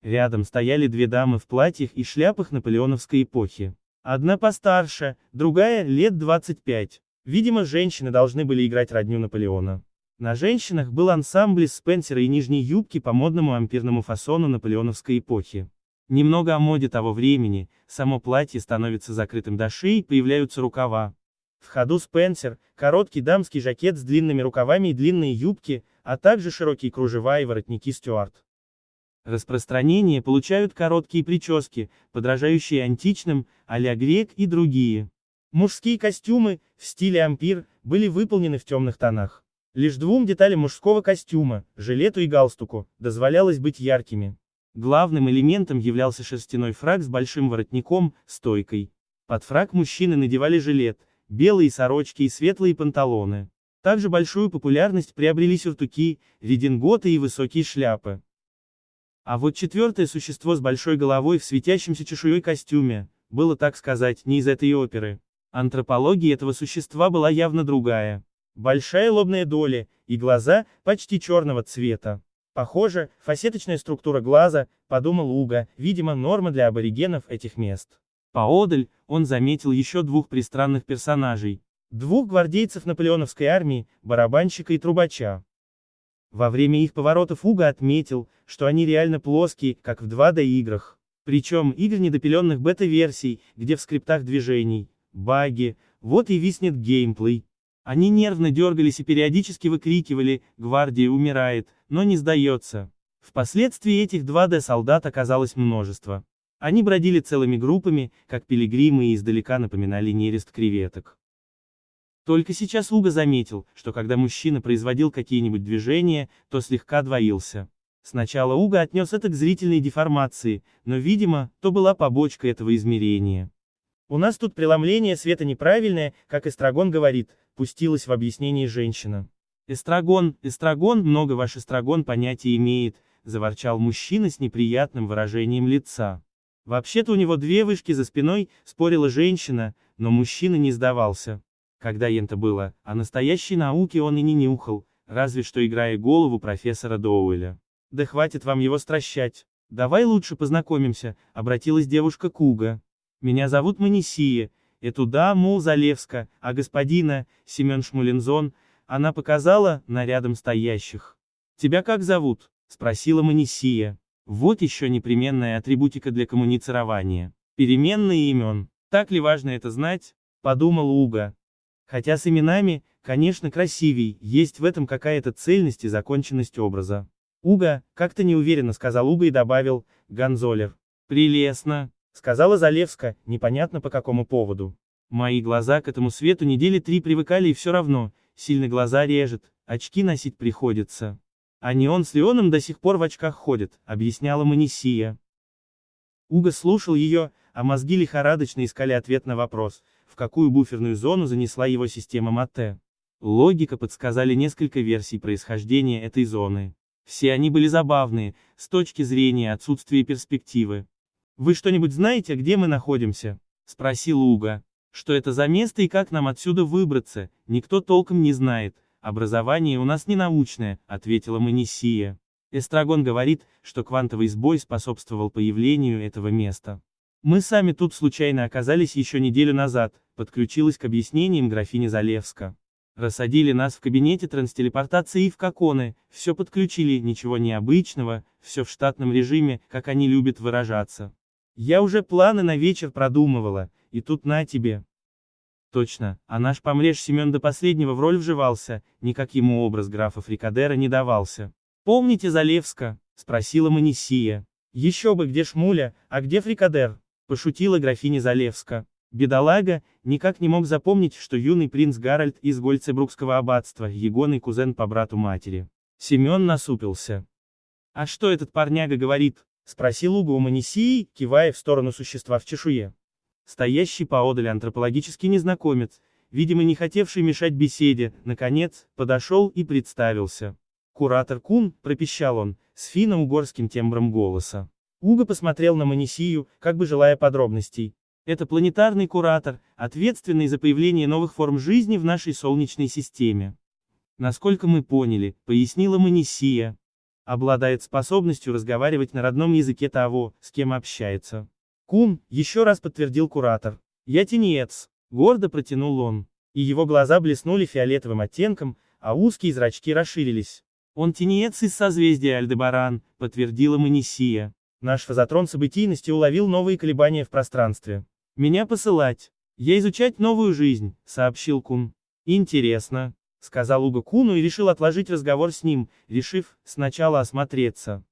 Рядом стояли две дамы в платьях и шляпах наполеоновской эпохи. Одна постарше, другая лет 25. Видимо, женщины должны были играть родню Наполеона. На женщинах был ансамбль из Спенсера и нижней юбки по модному ампирному фасону наполеоновской эпохи. Немного о моде того времени, само платье становится закрытым до шеи, появляются рукава. В ходу Спенсер, короткий дамский жакет с длинными рукавами и длинные юбки, а также широкие кружева и воротники Стюарт. Распространение получают короткие прически, подражающие античным, а-ля грек и другие. Мужские костюмы, в стиле ампир, были выполнены в темных тонах. Лишь двум деталям мужского костюма, жилету и галстуку, дозволялось быть яркими. Главным элементом являлся шерстяной фраг с большим воротником, стойкой. Под фраг мужчины надевали жилет, белые сорочки и светлые панталоны. Также большую популярность приобрели сюртуки, рединготы и высокие шляпы. А вот четвертое существо с большой головой в светящемся чешуей костюме, было, так сказать, не из этой оперы. Антропология этого существа была явно другая. Большая лобная доля, и глаза, почти черного цвета. Похоже, фасеточная структура глаза, подумал Уга, видимо, норма для аборигенов этих мест. Поодаль, он заметил еще двух пристранных персонажей. Двух гвардейцев наполеоновской армии, барабанщика и трубача. Во время их поворотов Уга отметил, что они реально плоские, как в 2D-играх. Причем игр недопиленных бета-версий, где в скриптах движений, баги, вот и виснет геймплей. Они нервно дергались и периодически выкрикивали «Гвардия умирает», но не сдается. Впоследствии этих 2D-солдат оказалось множество. Они бродили целыми группами, как пилигримы и издалека напоминали нерест креветок. Только сейчас Уга заметил, что когда мужчина производил какие-нибудь движения, то слегка двоился. Сначала Уга отнес это к зрительной деформации, но, видимо, то была побочка этого измерения. «У нас тут преломление света неправильное, как эстрагон говорит», пустилась в объяснение женщина. «Эстрагон, эстрагон, много ваш эстрагон понятия имеет», заворчал мужчина с неприятным выражением лица. Вообще-то у него две вышки за спиной, спорила женщина, но мужчина не сдавался. Когда ента было, о настоящей науке он и не нюхал, разве что играя голову профессора Доуэля. Да хватит вам его стращать. Давай лучше познакомимся, обратилась девушка Куга. Меня зовут Манисия, эту даму Залевска, а господина, Семен Шмулинзон, она показала, на рядом стоящих. Тебя как зовут? Спросила Манисия. Вот еще непременная атрибутика для коммуницирования. Переменные имен. Так ли важно это знать? Подумал Уга. Хотя с именами, конечно, красивей, есть в этом какая-то цельность и законченность образа. Уга, как-то неуверенно сказал Уга и добавил, Гонзолер. Прелестно, сказала Залевска, непонятно по какому поводу. Мои глаза к этому свету недели три привыкали и все равно, сильно глаза режет, очки носить приходится. А не он с Леоном до сих пор в очках ходит, объясняла Манисия. Уга слушал ее, а мозги лихорадочно искали ответ на вопрос, в какую буферную зону занесла его система МАТЭ. Логика подсказали несколько версий происхождения этой зоны. Все они были забавные, с точки зрения отсутствия перспективы. «Вы что-нибудь знаете, где мы находимся?» — спросил Уга. «Что это за место и как нам отсюда выбраться, никто толком не знает. Образование у нас не научное», — ответила Манисия. Эстрагон говорит, что квантовый сбой способствовал появлению этого места. Мы сами тут случайно оказались еще неделю назад, подключилась к объяснениям графиня Залевска. Рассадили нас в кабинете транстелепортации и в коконы, все подключили, ничего необычного, все в штатном режиме, как они любят выражаться. Я уже планы на вечер продумывала, и тут на тебе. Точно, а наш помреж Семен до последнего в роль вживался, никак ему образ графа Фрикадера не давался. «Помните Залевска?» — спросила Манисия. «Еще бы, где Шмуля, а где Фрикадер?» — пошутила графиня Залевска. Бедолага, никак не мог запомнить, что юный принц Гарольд из Гольцебрукского аббатства, егоный кузен по брату матери. Семен насупился. «А что этот парняга говорит?» — спросил Уго у Манисии, кивая в сторону существа в чешуе. Стоящий поодаль антропологический незнакомец, видимо не хотевший мешать беседе, наконец, подошел и представился. «Куратор Кун», — пропищал он, с финно-угорским тембром голоса. Уго посмотрел на Манисию, как бы желая подробностей. Это планетарный куратор, ответственный за появление новых форм жизни в нашей Солнечной системе. Насколько мы поняли, пояснила Манисия, обладает способностью разговаривать на родном языке того, с кем общается. Кун, еще раз подтвердил куратор. Я тенец, гордо протянул он, и его глаза блеснули фиолетовым оттенком, а узкие зрачки расширились. Он тенец из созвездия Альдебаран, подтвердила Манисия. Наш фазотрон событийности уловил новые колебания в пространстве. Меня посылать. Я изучать новую жизнь, сообщил Кун. Интересно, сказал Уга Куну и решил отложить разговор с ним, решив сначала осмотреться.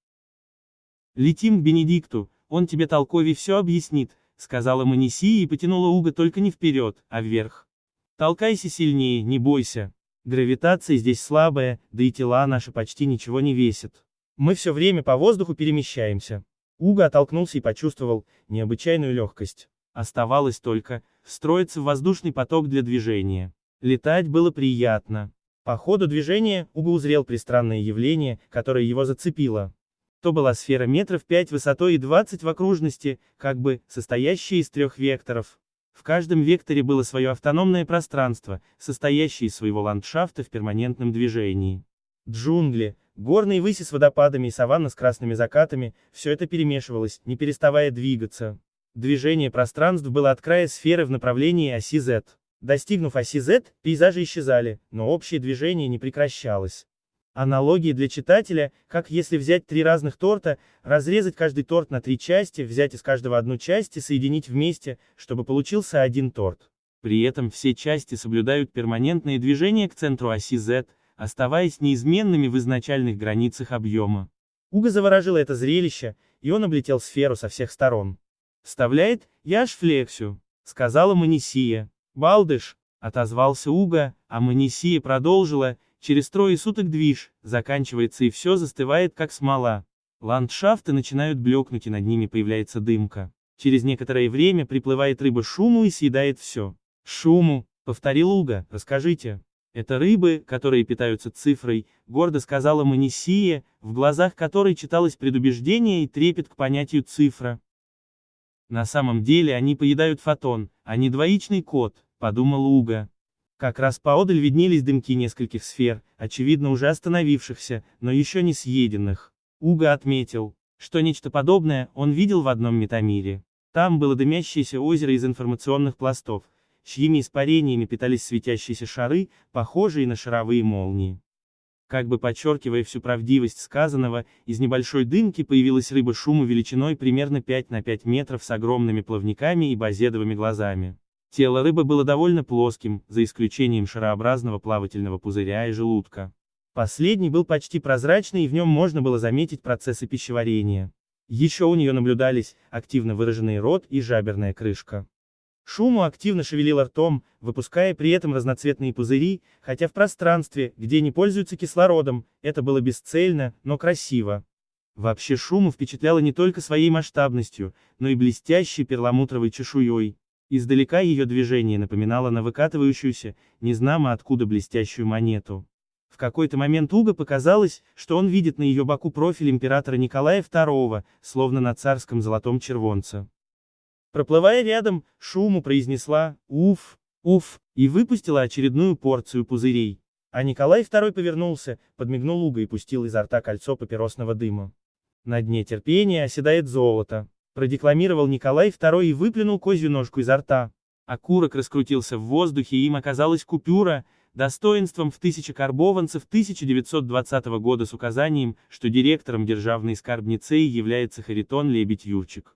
Летим к Бенедикту, он тебе толковей все объяснит, сказала Манисия и потянула Уга только не вперед, а вверх. Толкайся сильнее, не бойся. Гравитация здесь слабая, да и тела наши почти ничего не весят. Мы все время по воздуху перемещаемся. Уга оттолкнулся и почувствовал необычайную легкость. Оставалось только встроиться в воздушный поток для движения. Летать было приятно. По ходу движения Уга узрел пристранное явление, которое его зацепило. То была сфера метров 5 высотой и 20 в окружности, как бы, состоящая из трех векторов. В каждом векторе было свое автономное пространство, состоящее из своего ландшафта в перманентном движении. Джунгли, горные выси с водопадами и саванна с красными закатами, все это перемешивалось, не переставая двигаться. Движение пространств было от края сферы в направлении оси Z. Достигнув оси Z, пейзажи исчезали, но общее движение не прекращалось. Аналогии для читателя, как если взять три разных торта, разрезать каждый торт на три части, взять из каждого одну часть и соединить вместе, чтобы получился один торт. При этом все части соблюдают перманентное движение к центру оси Z, оставаясь неизменными в изначальных границах объема. Уга заворожило это зрелище, и он облетел сферу со всех сторон. «Вставляет, я аж флексю», — сказала Манисия. «Балдыш», — отозвался Уга, а Манисия продолжила, через трое суток движ, заканчивается и все застывает как смола. Ландшафты начинают блекнуть и над ними появляется дымка. Через некоторое время приплывает рыба шуму и съедает все. «Шуму», — повторил Уга, — «расскажите». Это рыбы, которые питаются цифрой, гордо сказала Манисия, в глазах которой читалось предубеждение и трепет к понятию цифра. На самом деле они поедают фотон, а не двоичный код, подумал Уга. Как раз поодаль виднелись дымки нескольких сфер, очевидно уже остановившихся, но еще не съеденных. Уга отметил, что нечто подобное он видел в одном метамире. Там было дымящееся озеро из информационных пластов, чьими испарениями питались светящиеся шары, похожие на шаровые молнии. Как бы подчеркивая всю правдивость сказанного, из небольшой дымки появилась рыба шуму величиной примерно 5 на 5 метров с огромными плавниками и базедовыми глазами. Тело рыбы было довольно плоским, за исключением шарообразного плавательного пузыря и желудка. Последний был почти прозрачный и в нем можно было заметить процессы пищеварения. Еще у нее наблюдались активно выраженный рот и жаберная крышка. Шуму активно шевелил ртом, выпуская при этом разноцветные пузыри, хотя в пространстве, где не пользуются кислородом, это было бесцельно, но красиво. Вообще Шуму впечатляла не только своей масштабностью, но и блестящей перламутровой чешуей. Издалека ее движение напоминало на выкатывающуюся, незнамо откуда блестящую монету. В какой-то момент Уго показалось, что он видит на ее боку профиль императора Николая II, словно на царском золотом червонце. Проплывая рядом, шуму произнесла «Уф, уф» и выпустила очередную порцию пузырей. А Николай II повернулся, подмигнул Уго и пустил изо рта кольцо папиросного дыма. На дне терпения оседает золото. Продекламировал Николай II и выплюнул козью ножку изо рта. Окурок раскрутился в воздухе и им оказалась купюра, достоинством в тысячи карбованцев 1920 года с указанием, что директором державной скарбницы является Харитон Лебедь Юрчик.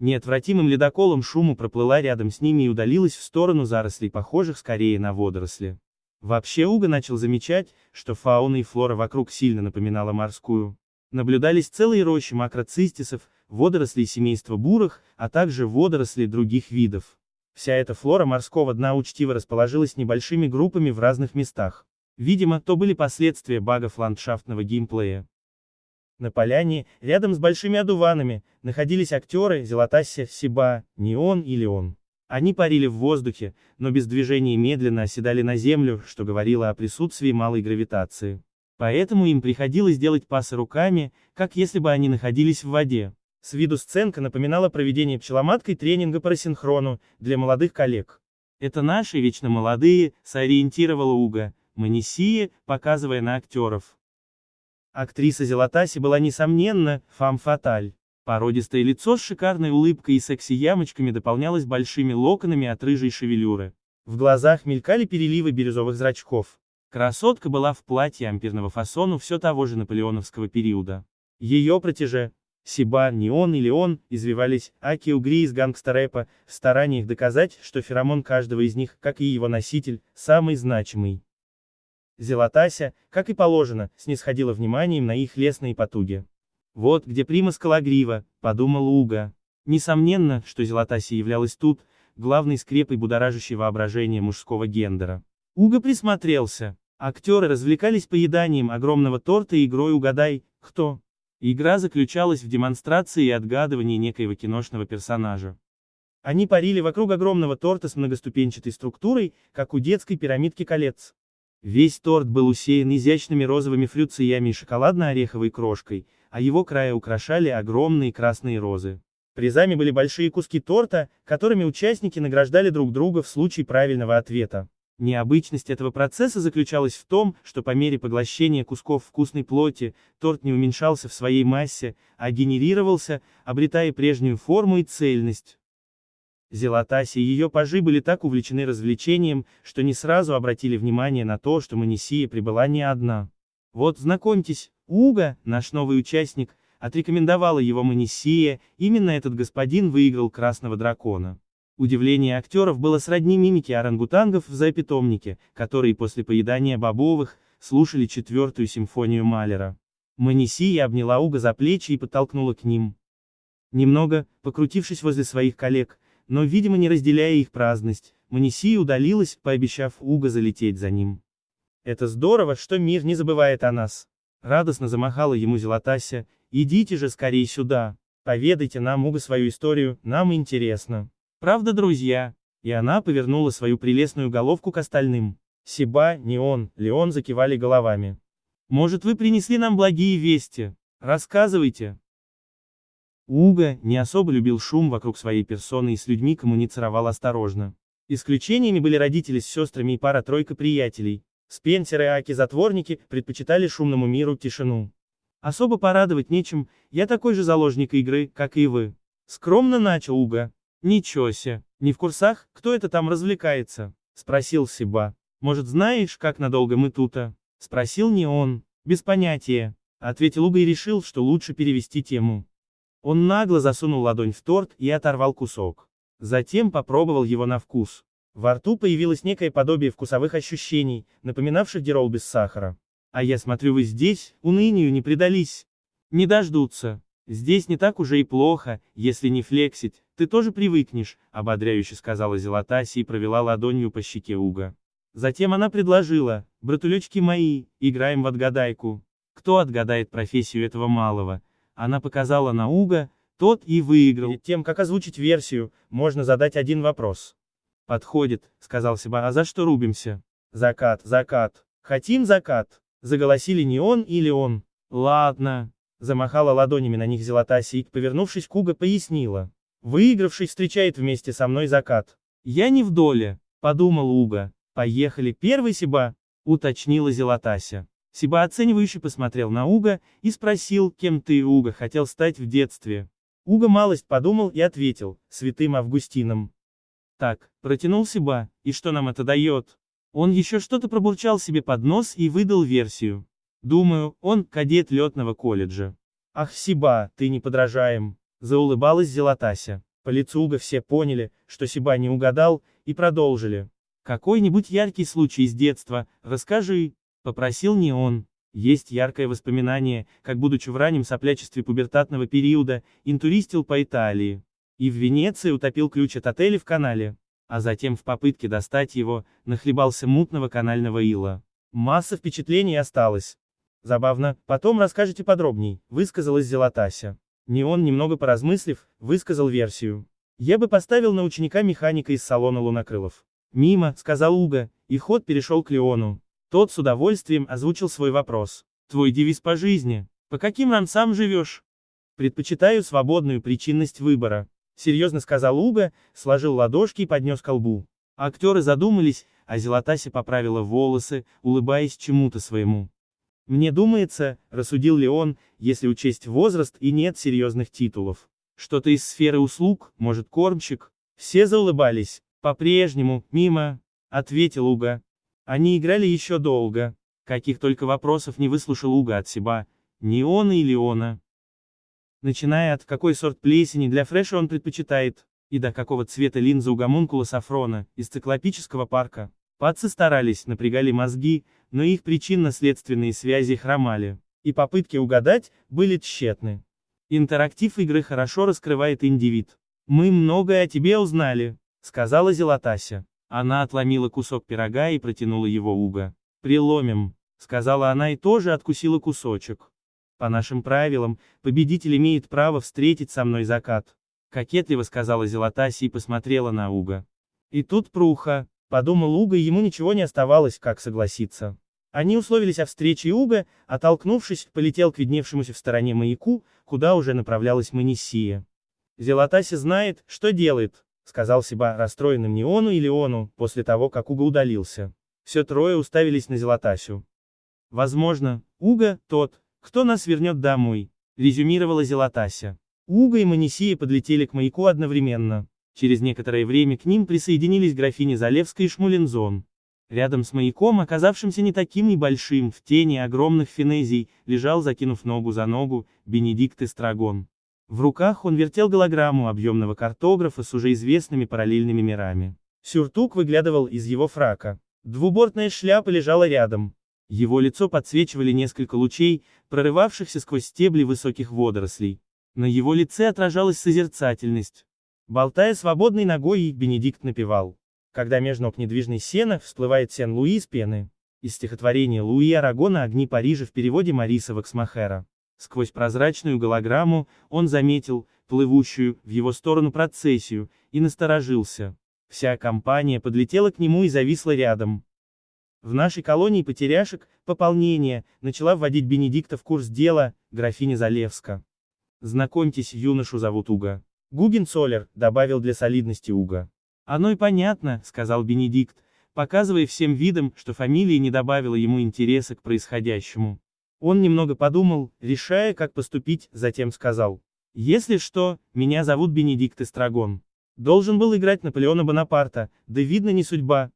Неотвратимым ледоколом шуму проплыла рядом с ними и удалилась в сторону зарослей, похожих скорее на водоросли. Вообще Уга начал замечать, что фауна и флора вокруг сильно напоминала морскую. Наблюдались целые рощи макроцистисов, водорослей семейства бурых, а также водорослей других видов. Вся эта флора морского дна учтиво расположилась небольшими группами в разных местах. Видимо, то были последствия багов ландшафтного геймплея. На поляне, рядом с большими одуванами, находились актеры Зелатасия, Сиба, Неон и Леон. Они парили в воздухе, но без движения медленно оседали на землю, что говорило о присутствии малой гравитации. Поэтому им приходилось делать пасы руками, как если бы они находились в воде. С виду сценка напоминала проведение пчеломаткой тренинга по синхрону для молодых коллег. «Это наши вечно молодые», — сориентировала Уга, Манисия, показывая на актеров. Актриса Зелатаси была несомненно, фам фаталь. Породистое лицо с шикарной улыбкой и секси-ямочками дополнялось большими локонами от рыжей шевелюры. В глазах мелькали переливы бирюзовых зрачков. Красотка была в платье ампирного фасону все того же наполеоновского периода. Ее протеже, Сиба, Неон и Леон, извивались, аки угри из гангстарэпа, в стараниях доказать, что феромон каждого из них, как и его носитель, самый значимый. Зелатася, как и положено, снисходила вниманием на их лесные потуги. Вот где прима скалагрива, подумал Уга. Несомненно, что Зелатасия являлась тут, главной скрепой будоражащей воображение мужского гендера. Уга присмотрелся. Актеры развлекались поеданием огромного торта и игрой «Угадай, кто?». Игра заключалась в демонстрации и отгадывании некоего киношного персонажа. Они парили вокруг огромного торта с многоступенчатой структурой, как у детской пирамидки колец. Весь торт был усеян изящными розовыми фрюциями и шоколадно-ореховой крошкой, а его края украшали огромные красные розы. Призами были большие куски торта, которыми участники награждали друг друга в случае правильного ответа. Необычность этого процесса заключалась в том, что по мере поглощения кусков вкусной плоти, торт не уменьшался в своей массе, а генерировался, обретая прежнюю форму и цельность. Зелатаси и ее пажи были так увлечены развлечением, что не сразу обратили внимание на то, что Манисия прибыла не одна. Вот знакомьтесь, Уга, наш новый участник, отрекомендовала его Манисия, именно этот господин выиграл Красного Дракона. Удивление актеров было сродни мимике орангутангов в зоопитомнике, которые после поедания бобовых, слушали четвертую симфонию Малера. Манисия обняла Уга за плечи и подтолкнула к ним. Немного, покрутившись возле своих коллег, но, видимо не разделяя их праздность, Манисия удалилась, пообещав Уго залететь за ним. «Это здорово, что мир не забывает о нас!» Радостно замахала ему Зелатася, «Идите же скорее сюда! Поведайте нам, Уго, свою историю, нам интересно!» «Правда, друзья?» И она повернула свою прелестную головку к остальным. Сиба, Неон, Леон закивали головами. Может вы принесли нам благие вести? Рассказывайте. Уга не особо любил шум вокруг своей персоны и с людьми коммуницировал осторожно. Исключениями были родители с сестрами и пара-тройка приятелей. Спенсер и Аки-затворники предпочитали шумному миру тишину. Особо порадовать нечем, я такой же заложник игры, как и вы. Скромно начал Уга. Ничего се, не в курсах, кто это там развлекается? Спросил Сиба. Может знаешь, как надолго мы тута? Спросил не он. Без понятия. Ответил Уга и решил, что лучше перевести тему. Он нагло засунул ладонь в торт и оторвал кусок. Затем попробовал его на вкус. Во рту появилось некое подобие вкусовых ощущений, напоминавших дирол без сахара. А я смотрю, вы здесь, унынию не предались. Не дождутся. Здесь не так уже и плохо, если не флексить, ты тоже привыкнешь, ободряюще сказала Зелатаси и провела ладонью по щеке Уга. Затем она предложила, братулечки мои, играем в отгадайку. Кто отгадает профессию этого малого? Она показала на Уга, тот и выиграл. Перед тем, как озвучить версию, можно задать один вопрос. Подходит, сказал Себа, а за что рубимся? Закат, закат. Хотим закат. Заголосили не он или он. Ладно. Замахала ладонями на них Зелатаси и, повернувшись к Уга, пояснила. Выигравший встречает вместе со мной закат. Я не в доле, подумал Уга. Поехали, первый Себа, уточнила Зелатася. Себа оценивающе посмотрел на Уга и спросил, кем ты, Уга, хотел стать в детстве. Уга малость подумал и ответил, святым Августином. Так, протянул Себа, и что нам это дает? Он еще что-то пробурчал себе под нос и выдал версию. Думаю, он кадет летного колледжа. Ах, Сиба, ты не подражаем, заулыбалась Зелатася. По лицу Уга все поняли, что Сиба не угадал, и продолжили. Какой-нибудь яркий случай из детства, расскажи, попросил не он. Есть яркое воспоминание, как будучи в раннем соплячестве пубертатного периода, интуристил по Италии. И в Венеции утопил ключ от отеля в канале. А затем в попытке достать его, нахлебался мутного канального ила. Масса впечатлений осталась. Забавно, потом расскажете подробней, высказалась Зелатася. Не он, немного поразмыслив, высказал версию. Я бы поставил на ученика механика из салона Лунакрылов. Мимо, сказал Уга, и ход перешел к Леону. Тот с удовольствием озвучил свой вопрос. Твой девиз по жизни. По каким нам сам живешь? Предпочитаю свободную причинность выбора. Серьезно сказал Уга, сложил ладошки и поднес к лбу. Актеры задумались, а Зелатася поправила волосы, улыбаясь чему-то своему. Мне думается, рассудил ли он, если учесть возраст и нет серьезных титулов. Что-то из сферы услуг, может кормщик? Все заулыбались. По-прежнему, мимо, ответил Уга. Они играли еще долго. Каких только вопросов не выслушал Уга от Себа, ни он или она. Начиная от какой сорт плесени для фреша он предпочитает, и до какого цвета линза у гомункула Сафрона, из циклопического парка. Пацы старались, напрягали мозги, но их причинно-следственные связи хромали, и попытки угадать были тщетны. Интерактив игры хорошо раскрывает индивид. «Мы многое о тебе узнали», — сказала Зелатася. Она отломила кусок пирога и протянула его Уга. «Приломим», — сказала она и тоже откусила кусочек. «По нашим правилам, победитель имеет право встретить со мной закат», — кокетливо сказала Зелатаси и посмотрела на Уга. И тут пруха, подумал Уга ему ничего не оставалось, как согласиться. Они условились о встрече Уга, оттолкнувшись, полетел к видневшемуся в стороне маяку, куда уже направлялась Манисия. Зелатаси знает, что делает, сказал Сиба расстроенным Неону и Леону, после того, как Уга удалился. Все трое уставились на Зелатасю. Возможно, Уга, тот, кто нас вернет домой, резюмировала Зелатася. Уга и Манисия подлетели к маяку одновременно. Через некоторое время к ним присоединились графиня Залевская и Шмулинзон. Рядом с маяком, оказавшимся не таким небольшим, в тени огромных финезий, лежал, закинув ногу за ногу, Бенедикт Эстрагон. В руках он вертел голограмму объемного картографа с уже известными параллельными мирами. Сюртук выглядывал из его фрака. Двубортная шляпа лежала рядом. Его лицо подсвечивали несколько лучей, прорывавшихся сквозь стебли высоких водорослей. На его лице отражалась созерцательность. Болтая свободной ногой, Бенедикт напевал. Когда между ног недвижной сена всплывает Сен-Луи из пены. Из стихотворения Луи Арагона «Огни Парижа» в переводе Мариса Ваксмахера. Сквозь прозрачную голограмму, он заметил, плывущую, в его сторону процессию, и насторожился. Вся компания подлетела к нему и зависла рядом. В нашей колонии потеряшек, пополнение, начала вводить Бенедикта в курс дела, графиня Залевска. Знакомьтесь, юношу зовут Уга. Гугенцоллер, добавил для солидности Уга. Оно и понятно, сказал Бенедикт, показывая всем видом, что фамилия не добавила ему интереса к происходящему. Он немного подумал, решая, как поступить, затем сказал. Если что, меня зовут Бенедикт Эстрагон. Должен был играть Наполеона Бонапарта, да видно не судьба.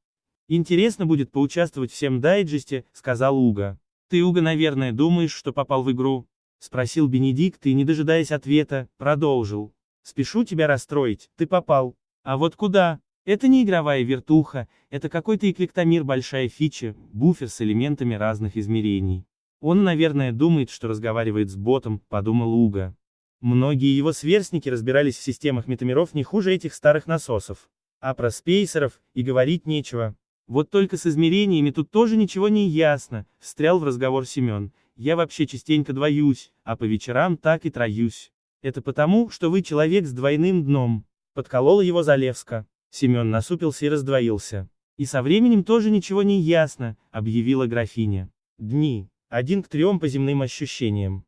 Интересно будет поучаствовать всем дайджесте, сказал Уга. Ты, Уга, наверное, думаешь, что попал в игру? Спросил Бенедикт и, не дожидаясь ответа, продолжил. Спешу тебя расстроить, ты попал. А вот куда? Это не игровая вертуха, это какой-то эклектомир большая фича, буфер с элементами разных измерений. Он, наверное, думает, что разговаривает с ботом, подумал Уга. Многие его сверстники разбирались в системах метамиров не хуже этих старых насосов. А про спейсеров и говорить нечего. Вот только с измерениями тут тоже ничего не ясно, встрял в разговор Семен. Я вообще частенько двоюсь, а по вечерам так и троюсь. Это потому, что вы человек с двойным дном. Подколола его Залевска. Семен насупился и раздвоился. И со временем тоже ничего не ясно, объявила графиня. Дни. Один к трем по земным ощущениям.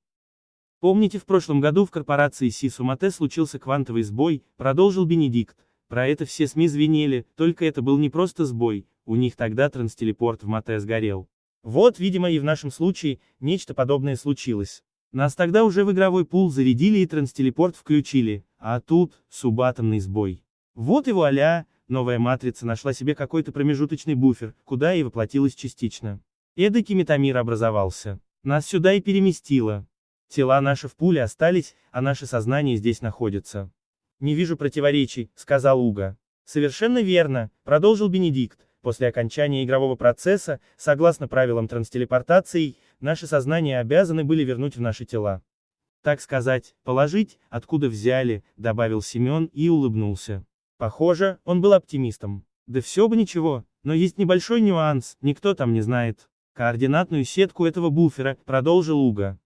Помните, в прошлом году в корпорации Сисумате случился квантовый сбой, продолжил Бенедикт. Про это все СМИ звенели, только это был не просто сбой, у них тогда транстелепорт в Мате сгорел. Вот, видимо, и в нашем случае, нечто подобное случилось. Нас тогда уже в игровой пул зарядили и транстелепорт включили, а тут, субатомный сбой. Вот и вуаля, новая матрица нашла себе какой-то промежуточный буфер, куда и воплотилась частично. Эдакий метамир образовался. Нас сюда и переместило. Тела наши в пуле остались, а наше сознание здесь находится. Не вижу противоречий, сказал Уга. Совершенно верно, продолжил Бенедикт. После окончания игрового процесса, согласно правилам транстелепортации, наши сознания обязаны были вернуть в наши тела. Так сказать, положить, откуда взяли, добавил Семен и улыбнулся. Похоже, он был оптимистом. Да все бы ничего, но есть небольшой нюанс, никто там не знает. Координатную сетку этого буфера, продолжил Уга.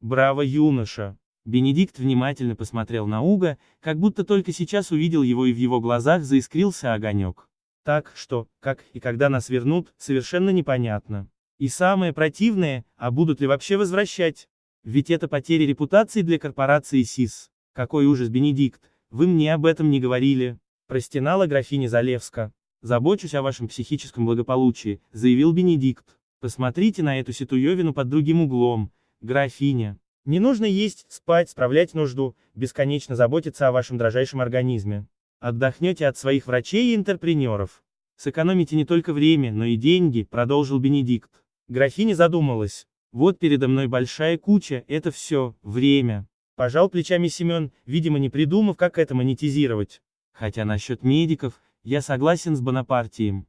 Браво, юноша. Бенедикт внимательно посмотрел на Уга, как будто только сейчас увидел его и в его глазах заискрился огонек. Так, что, как и когда нас вернут, совершенно непонятно. И самое противное, а будут ли вообще возвращать? Ведь это потеря репутации для корпорации СИС. Какой ужас, Бенедикт, вы мне об этом не говорили. Простинала графиня Залевска. «Забочусь о вашем психическом благополучии», — заявил Бенедикт. «Посмотрите на эту ситуевину под другим углом, графиня. Не нужно есть, спать, справлять нужду, бесконечно заботиться о вашем дрожайшем организме. Отдохнете от своих врачей и интерпренеров. Сэкономите не только время, но и деньги», — продолжил Бенедикт. Графиня задумалась. «Вот передо мной большая куча, это все, время». Пожал плечами Семен, видимо не придумав, как это монетизировать. Хотя насчет медиков, я согласен с Бонапартием.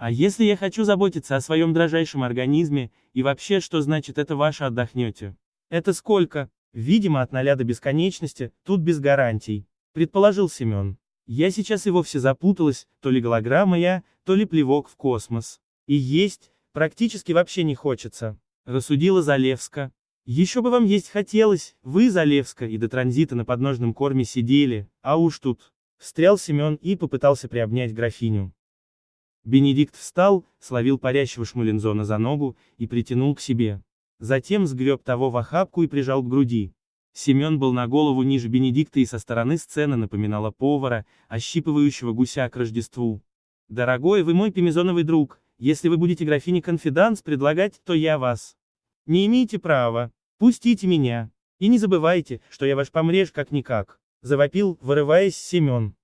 А если я хочу заботиться о своем дрожайшем организме, и вообще, что значит это ваше отдохнете? Это сколько? Видимо, от ноля до бесконечности, тут без гарантий. Предположил Семен. Я сейчас и вовсе запуталась, то ли голограмма я, то ли плевок в космос. И есть, практически вообще не хочется. Рассудила Залевска. Еще бы вам есть хотелось, вы, Залевска, и до транзита на подножном корме сидели, а уж тут. Встрял Семен и попытался приобнять графиню. Бенедикт встал, словил парящего Шмулинзона за ногу и притянул к себе. Затем сгреб того в охапку и прижал к груди. Семен был на голову ниже Бенедикта и со стороны сцены напоминала повара, ощипывающего гуся к Рождеству. «Дорогой вы мой пимизоновый друг, если вы будете графине конфиданс предлагать, то я вас. Не имеете права. Пустите меня. И не забывайте, что я ваш помреж как-никак». Завопил, вырываясь Семен.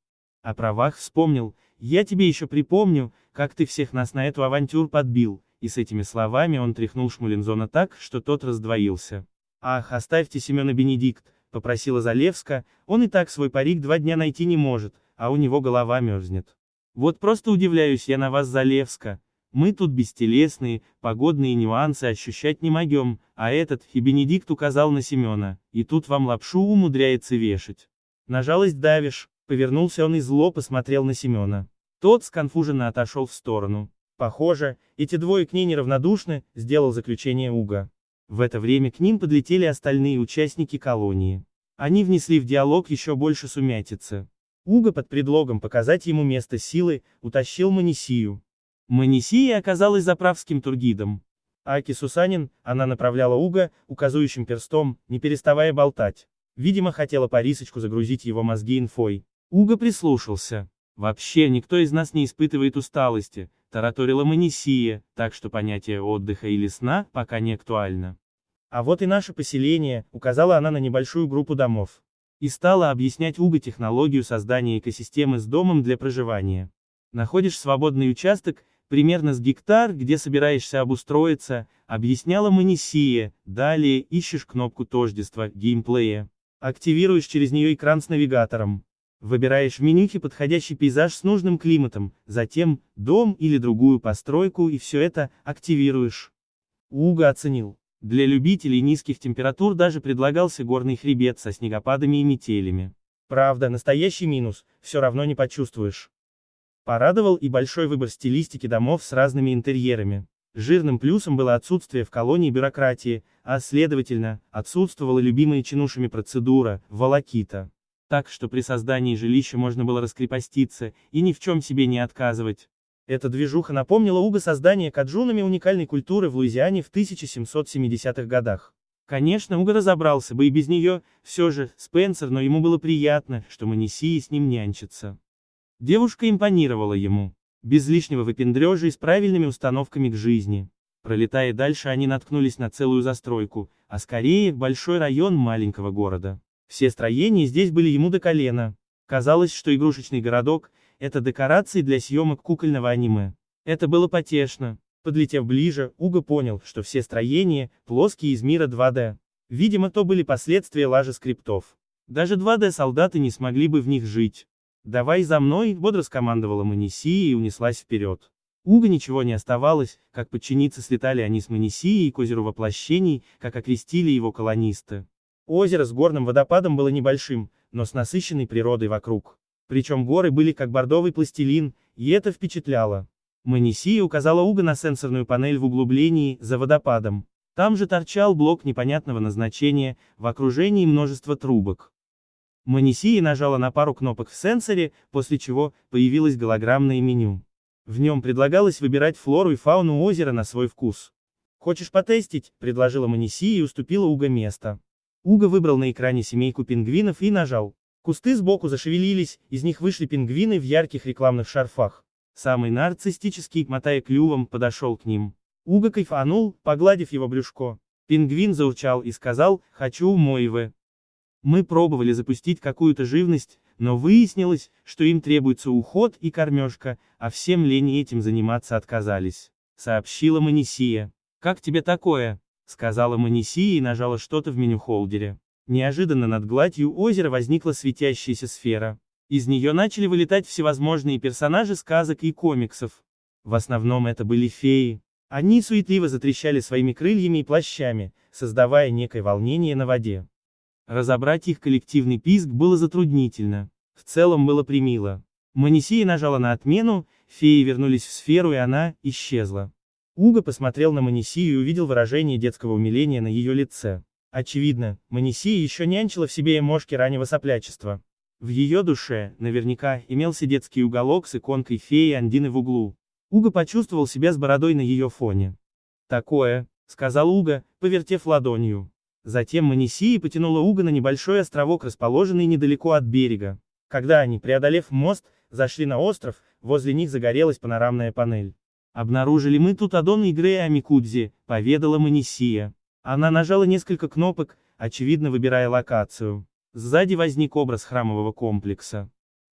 О правах вспомнил, я тебе еще припомню, как ты всех нас на эту авантюр подбил, и с этими словами он тряхнул Шмулинзона так, что тот раздвоился. Ах, оставьте Семена Бенедикт, попросила Залевска, он и так свой парик два дня найти не может, а у него голова мерзнет. Вот просто удивляюсь я на вас, Залевска. Мы тут бестелесные, погодные нюансы ощущать не могем, а этот, и Бенедикт указал на Семена, и тут вам лапшу умудряется вешать. На жалость давишь, повернулся он и зло посмотрел на Семена. Тот сконфуженно отошел в сторону. Похоже, эти двое к ней неравнодушны, сделал заключение Уга. В это время к ним подлетели остальные участники колонии. Они внесли в диалог еще больше сумятицы. Уга под предлогом показать ему место силы, утащил Манисию. Манисия оказалась заправским тургидом. Аки Сусанин, она направляла Уга, указующим перстом, не переставая болтать. Видимо, хотела по рисочку загрузить его мозги инфой. Уга прислушался. «Вообще, никто из нас не испытывает усталости», — тараторила Манисия, так что понятие отдыха или сна пока не актуально. «А вот и наше поселение», — указала она на небольшую группу домов. И стала объяснять Уга технологию создания экосистемы с домом для проживания. Находишь свободный участок, примерно с гектар, где собираешься обустроиться, объясняла Манисия, далее ищешь кнопку тождества, геймплея. Активируешь через нее экран с навигатором. Выбираешь в менюхе подходящий пейзаж с нужным климатом, затем, дом или другую постройку и все это, активируешь. Уга оценил. Для любителей низких температур даже предлагался горный хребет со снегопадами и метелями. Правда, настоящий минус, все равно не почувствуешь. Порадовал и большой выбор стилистики домов с разными интерьерами. Жирным плюсом было отсутствие в колонии бюрократии, а следовательно, отсутствовала любимая чинушами процедура, волокита. Так что при создании жилища можно было раскрепоститься и ни в чем себе не отказывать. Эта движуха напомнила Уго создание каджунами уникальной культуры в Луизиане в 1770-х годах. Конечно, Уго разобрался бы и без нее, все же, Спенсер, но ему было приятно, что Манисии с ним нянчится. Девушка импонировала ему без лишнего выпендрежа и с правильными установками к жизни. Пролетая дальше они наткнулись на целую застройку, а скорее, большой район маленького города. Все строения здесь были ему до колена. Казалось, что игрушечный городок — это декорации для съемок кукольного аниме. Это было потешно. Подлетев ближе, Уго понял, что все строения — плоские из мира 2D. Видимо, то были последствия лажи скриптов. Даже 2D-солдаты не смогли бы в них жить. «Давай за мной», — бодро скомандовала Манисия и унеслась вперед. Уга ничего не оставалось, как подчиниться слетали они с Манисией к озеру воплощений, как окрестили его колонисты. Озеро с горным водопадом было небольшим, но с насыщенной природой вокруг. Причем горы были как бордовый пластилин, и это впечатляло. Манисия указала Уга на сенсорную панель в углублении, за водопадом. Там же торчал блок непонятного назначения, в окружении множества трубок. Манисия нажала на пару кнопок в сенсоре, после чего появилось голограммное меню. В нем предлагалось выбирать флору и фауну озера на свой вкус. «Хочешь потестить?» – предложила Манисия и уступила Уга место. Уга выбрал на экране семейку пингвинов и нажал. Кусты сбоку зашевелились, из них вышли пингвины в ярких рекламных шарфах. Самый нарциссический, мотая клювом, подошел к ним. Уга кайфанул, погладив его брюшко. Пингвин заурчал и сказал «Хочу мойвы». Мы пробовали запустить какую-то живность, но выяснилось, что им требуется уход и кормежка, а всем лень этим заниматься отказались. Сообщила Манисия. «Как тебе такое?» Сказала Манисия и нажала что-то в меню холдере. Неожиданно над гладью озера возникла светящаяся сфера. Из нее начали вылетать всевозможные персонажи сказок и комиксов. В основном это были феи. Они суетливо затрещали своими крыльями и плащами, создавая некое волнение на воде. Разобрать их коллективный писк было затруднительно. В целом было примило. Манисия нажала на отмену, феи вернулись в сферу и она исчезла. Уго посмотрел на Манисию и увидел выражение детского умиления на ее лице. Очевидно, Манисия еще нянчила в себе эмошки раннего соплячества. В ее душе, наверняка, имелся детский уголок с иконкой феи Андины в углу. Уго почувствовал себя с бородой на ее фоне. «Такое», — сказал Уго, повертев ладонью. Затем Манисия потянула Уга на небольшой островок, расположенный недалеко от берега. Когда они, преодолев мост, зашли на остров, возле них загорелась панорамная панель. «Обнаружили мы тут аддон игры Амикудзи», — поведала Манисия. Она нажала несколько кнопок, очевидно выбирая локацию. Сзади возник образ храмового комплекса.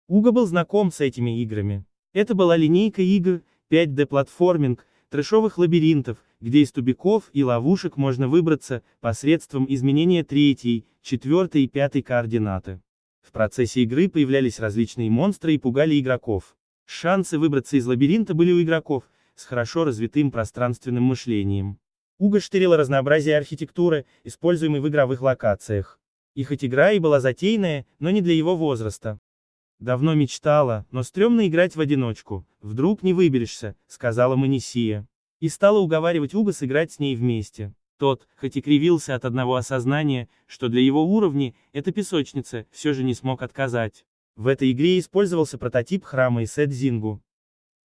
Уга был знаком с этими играми. Это была линейка игр, 5D-платформинг, трэшовых лабиринтов, где из тубиков и ловушек можно выбраться, посредством изменения третьей, четвертой и пятой координаты. В процессе игры появлялись различные монстры и пугали игроков. Шансы выбраться из лабиринта были у игроков, с хорошо развитым пространственным мышлением. Уга штырила разнообразие архитектуры, используемой в игровых локациях. И хоть игра и была затейная, но не для его возраста. Давно мечтала, но стрёмно играть в одиночку, вдруг не выберешься, сказала Манисия. И стала уговаривать Уга сыграть с ней вместе. Тот, хоть и кривился от одного осознания, что для его уровня, это песочница, все же не смог отказать. В этой игре использовался прототип храма Исэдзингу.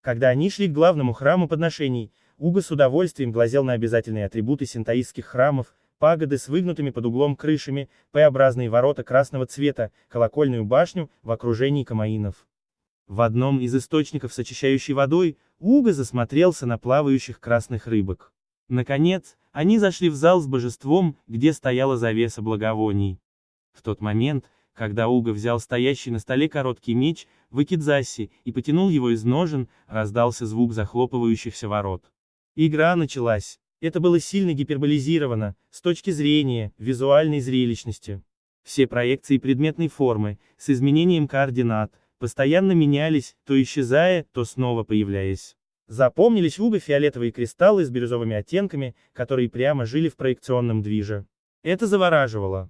Когда они шли к главному храму подношений, Уго с удовольствием глазел на обязательные атрибуты синтаистских храмов, пагоды с выгнутыми под углом крышами, П-образные ворота красного цвета, колокольную башню в окружении камаинов. В одном из источников с очищающей водой, Уго засмотрелся на плавающих красных рыбок. Наконец, они зашли в зал с божеством, где стояла завеса благовоний. В тот момент, когда Уго взял стоящий на столе короткий меч, в Икидзаси, и потянул его из ножен, раздался звук захлопывающихся ворот. Игра началась. Это было сильно гиперболизировано, с точки зрения, визуальной зрелищности. Все проекции предметной формы, с изменением координат, постоянно менялись, то исчезая, то снова появляясь. Запомнились Уго фиолетовые кристаллы с бирюзовыми оттенками, которые прямо жили в проекционном движе. Это завораживало.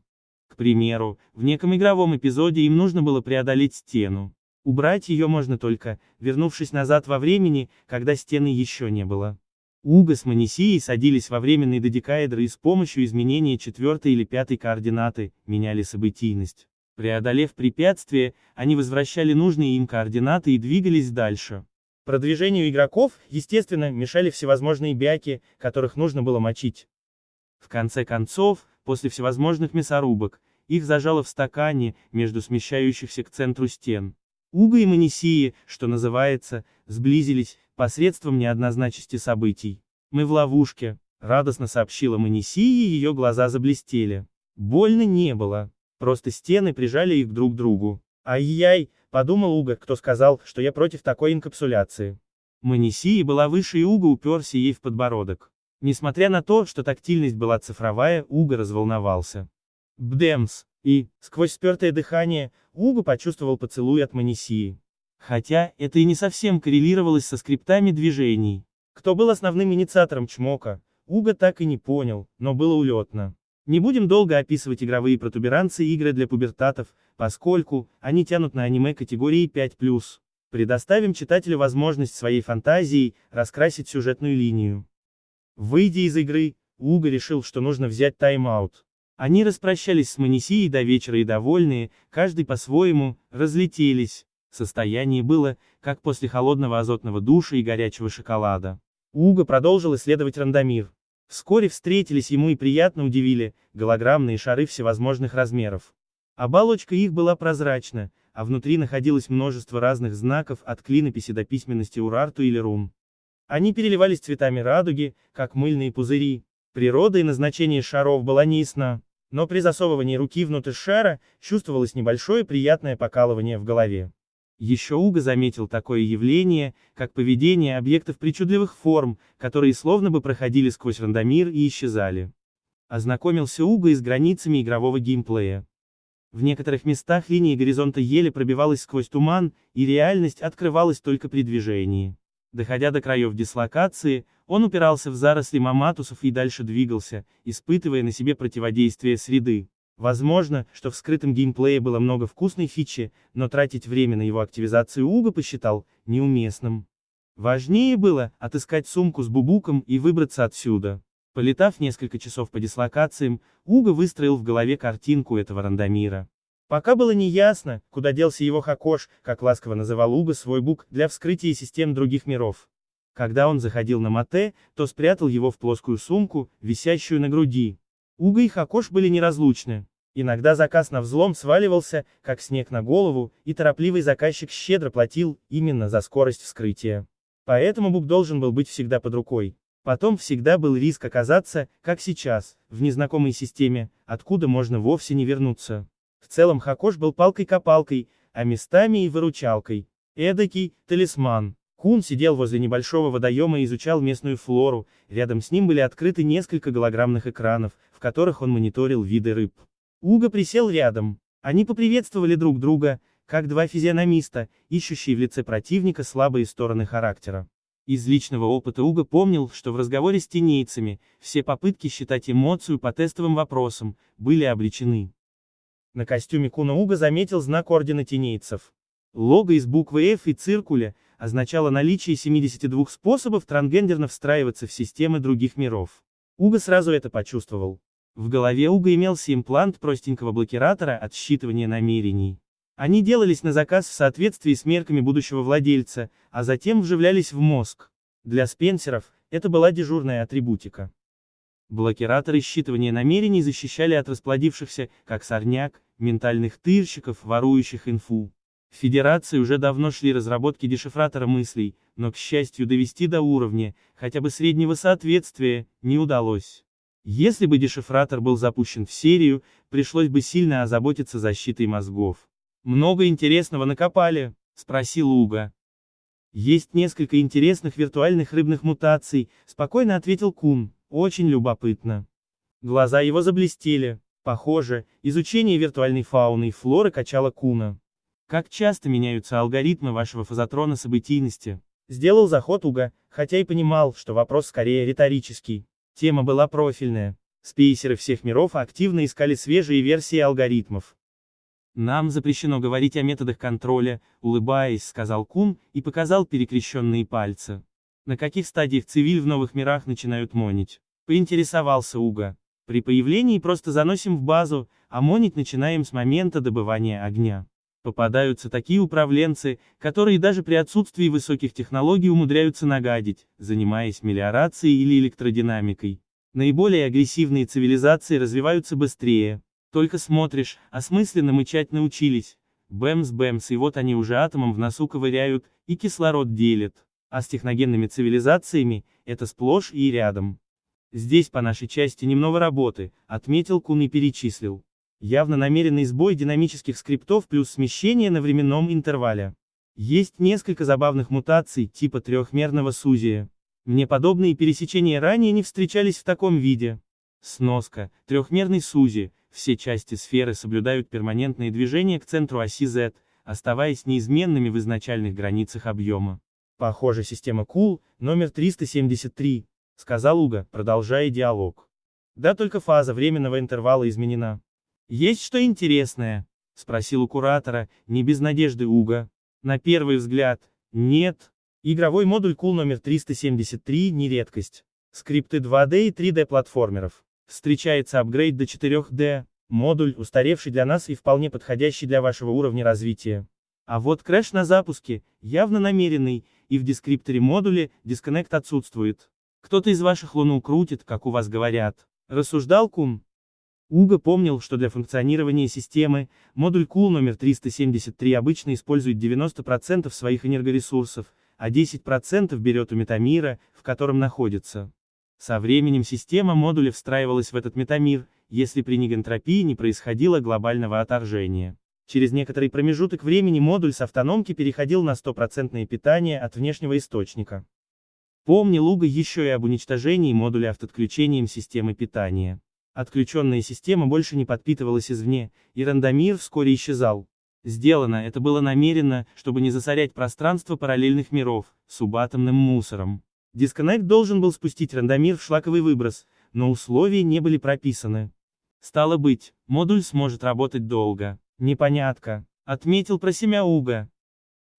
Примеру, в неком игровом эпизоде им нужно было преодолеть стену. Убрать ее можно только, вернувшись назад во времени, когда стены еще не было. Уго с Манисией садились во временные додекаэдры и с помощью изменения четвертой или пятой координаты, меняли событийность. Преодолев препятствие, они возвращали нужные им координаты и двигались дальше. Продвижению игроков, естественно, мешали всевозможные бяки, которых нужно было мочить. В конце концов, после всевозможных мясорубок, их зажало в стакане, между смещающихся к центру стен. Уго и Манисии, что называется, сблизились, посредством неоднозначности событий. «Мы в ловушке», — радостно сообщила Манисии, и ее глаза заблестели. Больно не было. Просто стены прижали их друг к другу. «Ай-яй», — подумал Уго, кто сказал, что я против такой инкапсуляции. Манисии была выше и Уго уперся ей в подбородок. Несмотря на то, что тактильность была цифровая, Уго разволновался. Бдемс, и, сквозь спертое дыхание, Уго почувствовал поцелуй от Манисии. Хотя, это и не совсем коррелировалось со скриптами движений. Кто был основным инициатором чмока, Уго так и не понял, но было улетно. Не будем долго описывать игровые протуберанцы игры для пубертатов, поскольку они тянут на аниме категории 5+. Предоставим читателю возможность своей фантазией раскрасить сюжетную линию. Выйдя из игры, Уго решил, что нужно взять тайм-аут. Они распрощались с Манисией до вечера и довольные, каждый по-своему, разлетелись. Состояние было, как после холодного азотного душа и горячего шоколада. Уго продолжил исследовать рандомир. Вскоре встретились ему и приятно удивили, голограммные шары всевозможных размеров. Оболочка их была прозрачна, а внутри находилось множество разных знаков от клинописи до письменности Урарту или рун. Они переливались цветами радуги, как мыльные пузыри. Природа и назначение шаров была неясна, но при засовывании руки внутрь шара чувствовалось небольшое приятное покалывание в голове. Еще Уго заметил такое явление, как поведение объектов причудливых форм, которые словно бы проходили сквозь рандомир и исчезали. Ознакомился Уго и с границами игрового геймплея. В некоторых местах линия горизонта еле пробивалась сквозь туман, и реальность открывалась только при движении. Доходя до краев дислокации, он упирался в заросли маматусов и дальше двигался, испытывая на себе противодействие среды. Возможно, что в скрытом геймплее было много вкусной фичи, но тратить время на его активизацию Уго посчитал неуместным. Важнее было отыскать сумку с бубуком и выбраться отсюда. Полетав несколько часов по дислокациям, Уго выстроил в голове картинку этого рандомира. Пока было неясно, куда делся его Хакош, как ласково называл Уго свой бук, для вскрытия систем других миров. Когда он заходил на Мате, то спрятал его в плоскую сумку, висящую на груди. Уго и Хакош были неразлучны. Иногда заказ на взлом сваливался, как снег на голову, и торопливый заказчик щедро платил, именно за скорость вскрытия. Поэтому бук должен был быть всегда под рукой. Потом всегда был риск оказаться, как сейчас, в незнакомой системе, откуда можно вовсе не вернуться. В целом Хакош был палкой-копалкой, а местами и выручалкой. Эдакий, талисман. Кун сидел возле небольшого водоема и изучал местную флору, рядом с ним были открыты несколько голограммных экранов, в которых он мониторил виды рыб. Уго присел рядом. Они поприветствовали друг друга, как два физиономиста, ищущие в лице противника слабые стороны характера. Из личного опыта Уго помнил, что в разговоре с тенейцами, все попытки считать эмоцию по тестовым вопросам, были обречены. На костюме Куна Уго заметил знак Ордена Тенейцев. Лого из буквы F и циркуля означало наличие 72 способов трансгендерно встраиваться в системы других миров. Уго сразу это почувствовал. В голове Уга имелся имплант простенького блокиратора от считывания намерений. Они делались на заказ в соответствии с мерками будущего владельца, а затем вживлялись в мозг. Для Спенсеров, это была дежурная атрибутика. Блокираторы считывания намерений защищали от расплодившихся, как сорняк, ментальных тырщиков, ворующих инфу. В Федерации уже давно шли разработки дешифратора мыслей, но, к счастью, довести до уровня, хотя бы среднего соответствия, не удалось. Если бы дешифратор был запущен в серию, пришлось бы сильно озаботиться защитой мозгов. «Много интересного накопали?» — спросил Уга. «Есть несколько интересных виртуальных рыбных мутаций», — спокойно ответил Кун, — «очень любопытно». Глаза его заблестели. Похоже, изучение виртуальной фауны и флоры качало Куна. Как часто меняются алгоритмы вашего фазотрона событийности? Сделал заход Уга, хотя и понимал, что вопрос скорее риторический. Тема была профильная. Спейсеры всех миров активно искали свежие версии алгоритмов. Нам запрещено говорить о методах контроля, улыбаясь, сказал Кун, и показал перекрещенные пальцы. На каких стадиях цивиль в новых мирах начинают монить? Поинтересовался Уга. При появлении просто заносим в базу, а монить начинаем с момента добывания огня. Попадаются такие управленцы, которые даже при отсутствии высоких технологий умудряются нагадить, занимаясь мелиорацией или электродинамикой. Наиболее агрессивные цивилизации развиваются быстрее. Только смотришь, осмысленно мычать научились. Бэмс-бэмс, и вот они уже атомом в носу ковыряют, и кислород делят. А с техногенными цивилизациями, это сплошь и рядом. Здесь по нашей части немного работы, отметил Кун и перечислил. Явно намеренный сбой динамических скриптов плюс смещение на временном интервале. Есть несколько забавных мутаций, типа трехмерного сузия. Мне подобные пересечения ранее не встречались в таком виде. Сноска. Трехмерный сузи. Все части сферы соблюдают перманентные движения к центру оси Z, оставаясь неизменными в изначальных границах объема. Похоже, система Кул, номер 373, сказал Уга, продолжая диалог. Да только фаза временного интервала изменена. «Есть что интересное?» — спросил у куратора, не без надежды Уга. На первый взгляд, нет. Игровой модуль Cool номер 373 не редкость. Скрипты 2D и 3D платформеров. Встречается апгрейд до 4D, модуль, устаревший для нас и вполне подходящий для вашего уровня развития. А вот crash на запуске, явно намеренный, и в дескрипторе модуля, disconnect отсутствует. Кто-то из ваших лунул крутит, как у вас говорят. Рассуждал Кун. Уга помнил, что для функционирования системы, модуль Cool номер 373 обычно использует 90% своих энергоресурсов, а 10% берет у метамира, в котором находится. Со временем система модуля встраивалась в этот метамир, если при негантропии не происходило глобального отторжения. Через некоторый промежуток времени модуль с автономки переходил на стопроцентное питание от внешнего источника. Помнил Уга еще и об уничтожении модуля автоотключением системы питания. Отключенная система больше не подпитывалась извне, и рандомир вскоре исчезал. Сделано это было намеренно, чтобы не засорять пространство параллельных миров, субатомным мусором. Дисконнект должен был спустить рандомир в шлаковый выброс, но условия не были прописаны. Стало быть, модуль сможет работать долго. Непонятка. Отметил про себя Уга.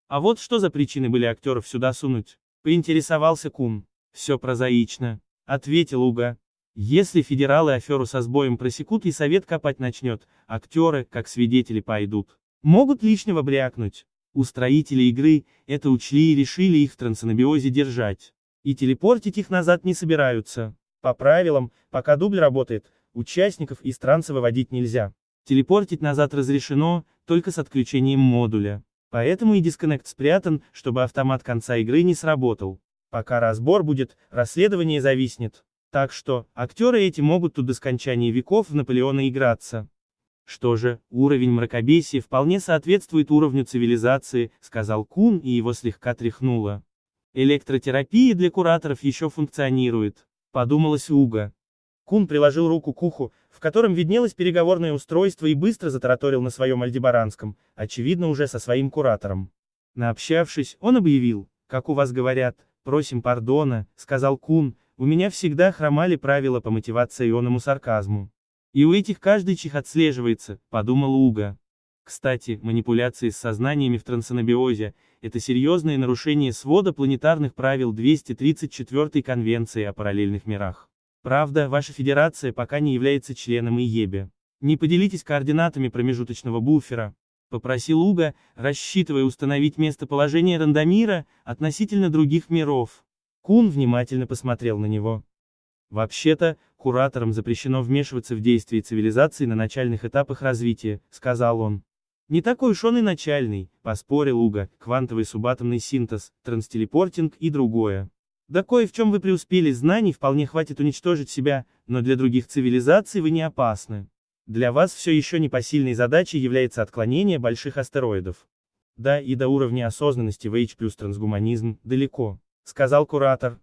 А вот что за причины были актеров сюда сунуть? Поинтересовался Кун. Все прозаично. Ответил Уга. Если федералы аферу со сбоем просекут и совет копать начнет, актеры, как свидетели пойдут. Могут лишнего брякнуть. Устроители игры, это учли и решили их в трансанабиозе держать. И телепортить их назад не собираются. По правилам, пока дубль работает, участников из транса выводить нельзя. Телепортить назад разрешено, только с отключением модуля. Поэтому и дисконнект спрятан, чтобы автомат конца игры не сработал. Пока разбор будет, расследование зависнет. Так что, актеры эти могут тут до скончания веков в Наполеона играться. Что же, уровень мракобесия вполне соответствует уровню цивилизации, сказал Кун и его слегка тряхнуло. Электротерапия для кураторов еще функционирует, подумалось Уга. Кун приложил руку к уху, в котором виднелось переговорное устройство и быстро затараторил на своем альдебаранском, очевидно уже со своим куратором. Наобщавшись, он объявил, как у вас говорят, просим пардона, сказал Кун, у меня всегда хромали правила по мотивационному сарказму. И у этих каждый чих отслеживается, подумал Уга. Кстати, манипуляции с сознаниями в трансанабиозе – это серьезное нарушение свода планетарных правил 234 Конвенции о параллельных мирах. Правда, ваша федерация пока не является членом ИЕБе. Не поделитесь координатами промежуточного буфера. Попросил Уга, рассчитывая установить местоположение Рандомира относительно других миров. Кун внимательно посмотрел на него. Вообще-то, кураторам запрещено вмешиваться в действия цивилизации на начальных этапах развития, сказал он. Не такой уж он и начальный, поспорил Уга, квантовый субатомный синтез, транстелепортинг и другое. Да кое в чем вы преуспели, знаний вполне хватит уничтожить себя, но для других цивилизаций вы не опасны. Для вас все еще непосильной задачей является отклонение больших астероидов. Да, и до уровня осознанности в H плюс трансгуманизм далеко, сказал куратор.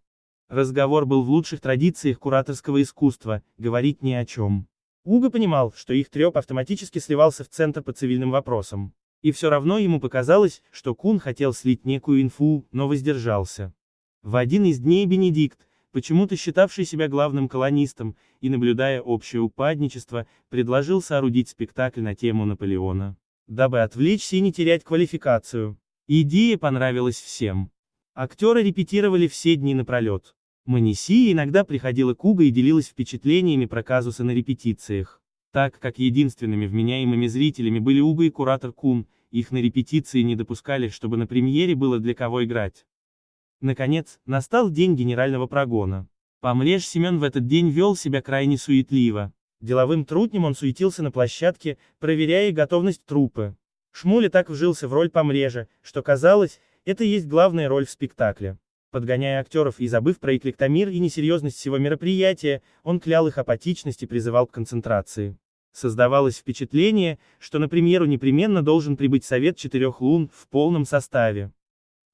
Разговор был в лучших традициях кураторского искусства, говорить ни о чем. Уго понимал, что их треп автоматически сливался в центр по цивильным вопросам. И все равно ему показалось, что Кун хотел слить некую инфу, но воздержался. В один из дней Бенедикт, почему-то считавший себя главным колонистом, и наблюдая общее упадничество, предложил соорудить спектакль на тему Наполеона. Дабы отвлечься и не терять квалификацию. Идея понравилась всем. Актеры репетировали все дни напролет. Манисия иногда приходила к Уго и делилась впечатлениями про казусы на репетициях. Так как единственными вменяемыми зрителями были Уго и куратор Кун, их на репетиции не допускали, чтобы на премьере было для кого играть. Наконец, настал день генерального прогона. Помреж Семен в этот день вел себя крайне суетливо. Деловым трутнем он суетился на площадке, проверяя готовность труппы. Шмуля так вжился в роль помрежа, что казалось, это есть главная роль в спектакле. Подгоняя актеров и забыв про эклектомир и несерьезность всего мероприятия, он клял их апатичность и призывал к концентрации. Создавалось впечатление, что на премьеру непременно должен прибыть Совет Четырех Лун в полном составе.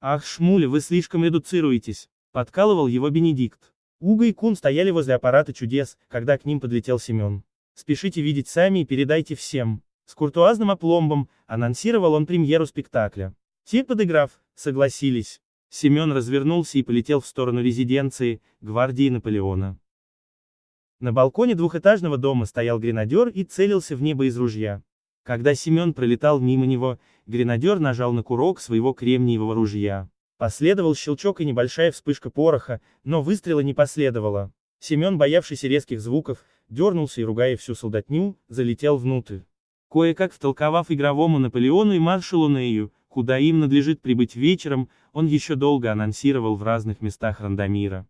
«Ах, Шмуля, вы слишком редуцируетесь», — подкалывал его Бенедикт. Уга и Кун стояли возле аппарата чудес, когда к ним подлетел Семен. «Спешите видеть сами и передайте всем». С куртуазным опломбом анонсировал он премьеру спектакля. Те, подыграв, согласились. Семен развернулся и полетел в сторону резиденции, гвардии Наполеона. На балконе двухэтажного дома стоял гренадер и целился в небо из ружья. Когда Семен пролетал мимо него, гренадер нажал на курок своего кремниевого ружья. Последовал щелчок и небольшая вспышка пороха, но выстрела не последовало. Семен, боявшийся резких звуков, дернулся и, ругая всю солдатню, залетел внутрь. Кое-как втолковав игровому Наполеону и маршалу Нею, куда им надлежит прибыть вечером, он еще долго анонсировал в разных местах Рандомира.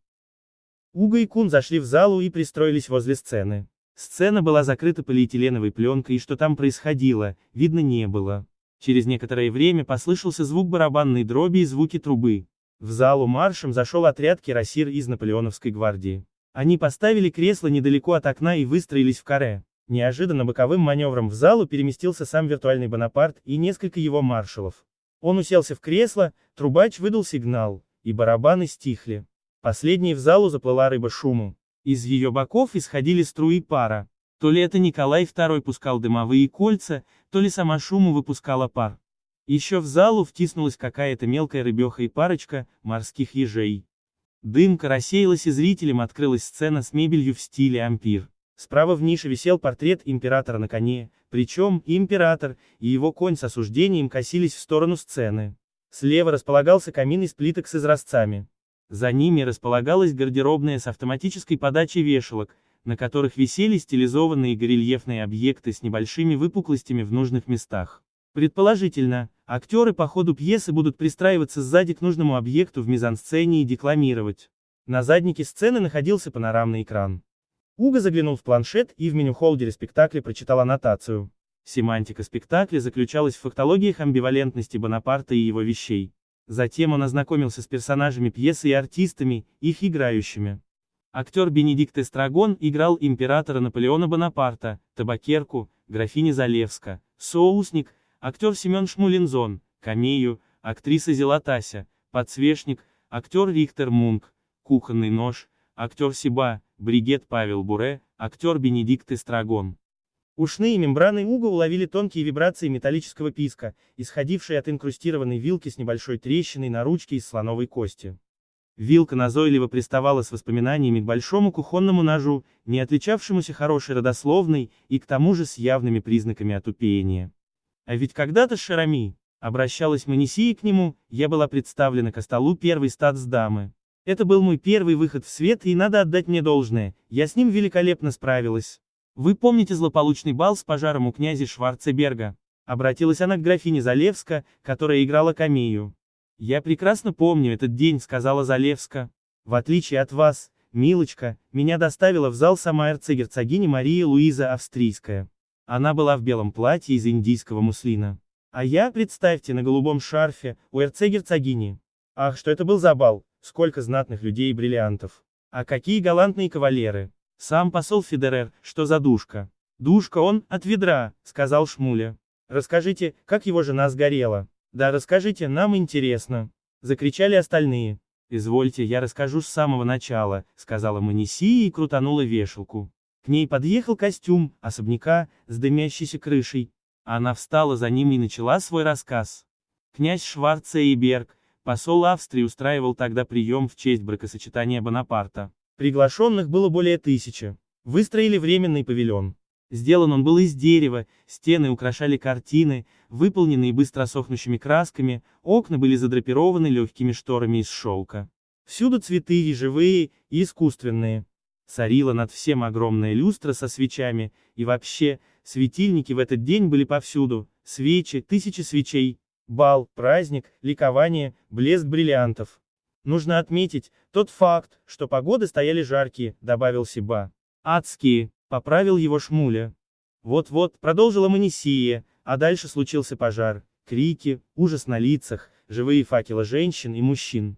Уга и Кун зашли в залу и пристроились возле сцены. Сцена была закрыта полиэтиленовой пленкой и что там происходило, видно не было. Через некоторое время послышался звук барабанной дроби и звуки трубы. В залу маршем зашел отряд кирасир из Наполеоновской гвардии. Они поставили кресло недалеко от окна и выстроились в каре. Неожиданно боковым маневром в залу переместился сам виртуальный Бонапарт и несколько его маршалов. Он уселся в кресло, трубач выдал сигнал, и барабаны стихли. Последней в залу заплыла рыба шуму. Из ее боков исходили струи пара. То ли это Николай II пускал дымовые кольца, то ли сама шуму выпускала пар. Еще в залу втиснулась какая-то мелкая рыбеха и парочка морских ежей. Дымка рассеялась и зрителям открылась сцена с мебелью в стиле ампир. Справа в нише висел портрет императора на коне, причем и император, и его конь с осуждением косились в сторону сцены. Слева располагался камин из плиток с изразцами. За ними располагалась гардеробная с автоматической подачей вешалок, на которых висели стилизованные горельефные объекты с небольшими выпуклостями в нужных местах. Предположительно, актеры по ходу пьесы будут пристраиваться сзади к нужному объекту в мизансцене и декламировать. На заднике сцены находился панорамный экран. Уго заглянул в планшет и в меню холдере спектакля прочитал аннотацию. Семантика спектакля заключалась в фактологиях амбивалентности Бонапарта и его вещей. Затем он ознакомился с персонажами пьесы и артистами, их играющими. Актер Бенедикт Эстрагон играл императора Наполеона Бонапарта, табакерку, графиня Залевска, соусник, актер Семен Шмулинзон, камею, актриса Зелатася, подсвечник, актер Рихтер Мунк, кухонный нож, актер Сиба, бригет Павел Буре, актер Бенедикт Эстрагон. Ушные мембраны уга уловили тонкие вибрации металлического писка, исходившие от инкрустированной вилки с небольшой трещиной на ручке из слоновой кости. Вилка назойливо приставала с воспоминаниями к большому кухонному ножу, не отличавшемуся хорошей родословной, и к тому же с явными признаками отупения. А ведь когда-то Шарами, обращалась Манисия к нему, я была представлена к столу первой статсдамы. Это был мой первый выход в свет и надо отдать мне должное, я с ним великолепно справилась. Вы помните злополучный бал с пожаром у князя Шварцеберга? Обратилась она к графине Залевска, которая играла камею. «Я прекрасно помню этот день», — сказала Залевска. «В отличие от вас, милочка, меня доставила в зал сама эрцегерцогиня Мария Луиза Австрийская. Она была в белом платье из индийского муслина. А я, представьте, на голубом шарфе, у эрцегерцогини. Ах, что это был за бал, сколько знатных людей и бриллиантов. А какие галантные кавалеры. Сам посол Федерер, что за душка. Душка он, от ведра, сказал Шмуля. Расскажите, как его жена сгорела. Да расскажите, нам интересно. Закричали остальные. «Извольте, я расскажу с самого начала», — сказала Манисия и крутанула вешалку. К ней подъехал костюм, особняка, с дымящейся крышей. Она встала за ним и начала свой рассказ. Князь Шварцейберг, посол Австрии устраивал тогда прием в честь бракосочетания Бонапарта. Приглашенных было более тысячи. Выстроили временный павильон. Сделан он был из дерева, стены украшали картины, выполненные быстро сохнущими красками, окна были задрапированы легкими шторами из шелка. Всюду цветы и живые, и искусственные. Царила над всем огромная люстра со свечами, и вообще, светильники в этот день были повсюду, свечи, тысячи свечей, бал, праздник, ликование, блеск бриллиантов. Нужно отметить, тот факт, что погоды стояли жаркие, добавил Сиба. Адские, Поправил его Шмуля. Вот-вот, продолжила Манисия, а дальше случился пожар, крики, ужас на лицах, живые факелы женщин и мужчин.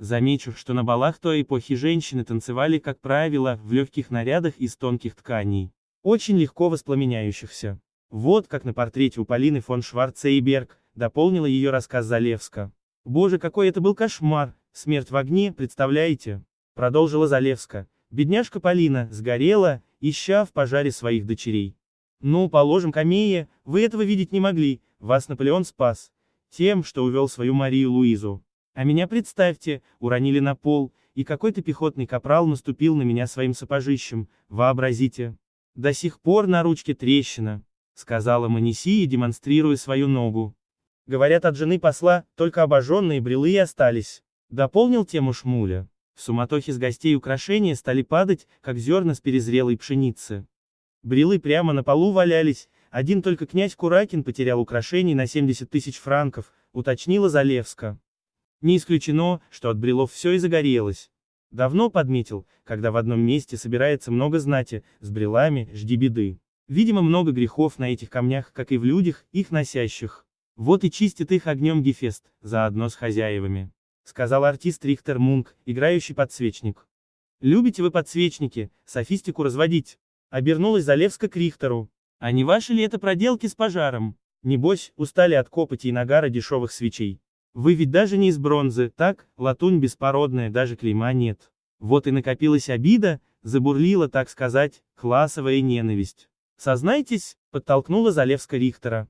Замечу, что на балах той эпохи женщины танцевали, как правило, в легких нарядах из тонких тканей, очень легко воспламеняющихся. Вот как на портрете у Полины фон Шварцейберг, дополнила ее рассказ Залевска. Боже, какой это был кошмар, смерть в огне, представляете? Продолжила Залевска. Бедняжка Полина, сгорела, ища в пожаре своих дочерей. Ну, положим, Камея, вы этого видеть не могли, вас Наполеон спас. Тем, что увел свою Марию Луизу. А меня, представьте, уронили на пол, и какой-то пехотный капрал наступил на меня своим сапожищем, вообразите. До сих пор на ручке трещина, сказала Манисия, демонстрируя свою ногу. Говорят, от жены посла, только обожженные брелы и остались. Дополнил тему Шмуля. В суматохе с гостей украшения стали падать, как зерна с перезрелой пшеницы. Брелы прямо на полу валялись, один только князь Куракин потерял украшений на 70 тысяч франков, уточнила Залевска. Не исключено, что от брелов все и загорелось. Давно подметил, когда в одном месте собирается много знати, с брелами, жди беды. Видимо много грехов на этих камнях, как и в людях, их носящих. Вот и чистит их огнем Гефест, заодно с хозяевами сказал артист Рихтер Мунк, играющий подсвечник. Любите вы подсвечники, софистику разводить? Обернулась Залевска к Рихтеру. А не ваши ли это проделки с пожаром? Небось, устали от копоти и нагара дешевых свечей. Вы ведь даже не из бронзы, так, латунь беспородная, даже клейма нет. Вот и накопилась обида, забурлила, так сказать, классовая ненависть. Сознайтесь, подтолкнула Залевска Рихтера.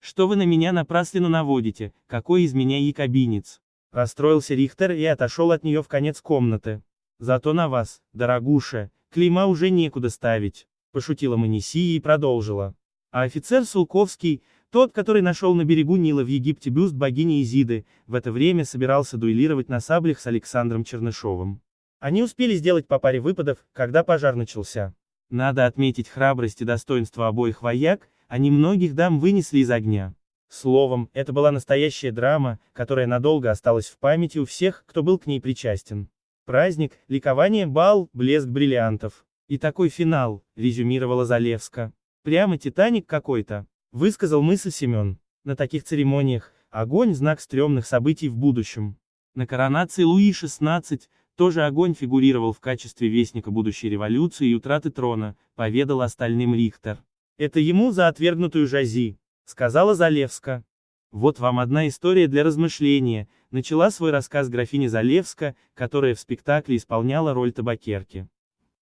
Что вы на меня напраслину наводите, какой из меня якобинец? Расстроился Рихтер и отошел от нее в конец комнаты. Зато на вас, дорогуша, клейма уже некуда ставить, пошутила Манисия и продолжила. А офицер Сулковский, тот, который нашел на берегу Нила в Египте бюст богини Изиды, в это время собирался дуэлировать на саблях с Александром Чернышовым. Они успели сделать по паре выпадов, когда пожар начался. Надо отметить храбрость и достоинство обоих вояк, они многих дам вынесли из огня. Словом, это была настоящая драма, которая надолго осталась в памяти у всех, кто был к ней причастен. Праздник, ликование, бал, блеск бриллиантов. И такой финал, резюмировала Залевска. Прямо Титаник какой-то, высказал мысль Семен. На таких церемониях, огонь – знак стрёмных событий в будущем. На коронации Луи XVI тоже огонь фигурировал в качестве вестника будущей революции и утраты трона, поведал остальным Рихтер. Это ему за отвергнутую Жази, сказала Залевска. Вот вам одна история для размышления, начала свой рассказ графиня Залевска, которая в спектакле исполняла роль табакерки.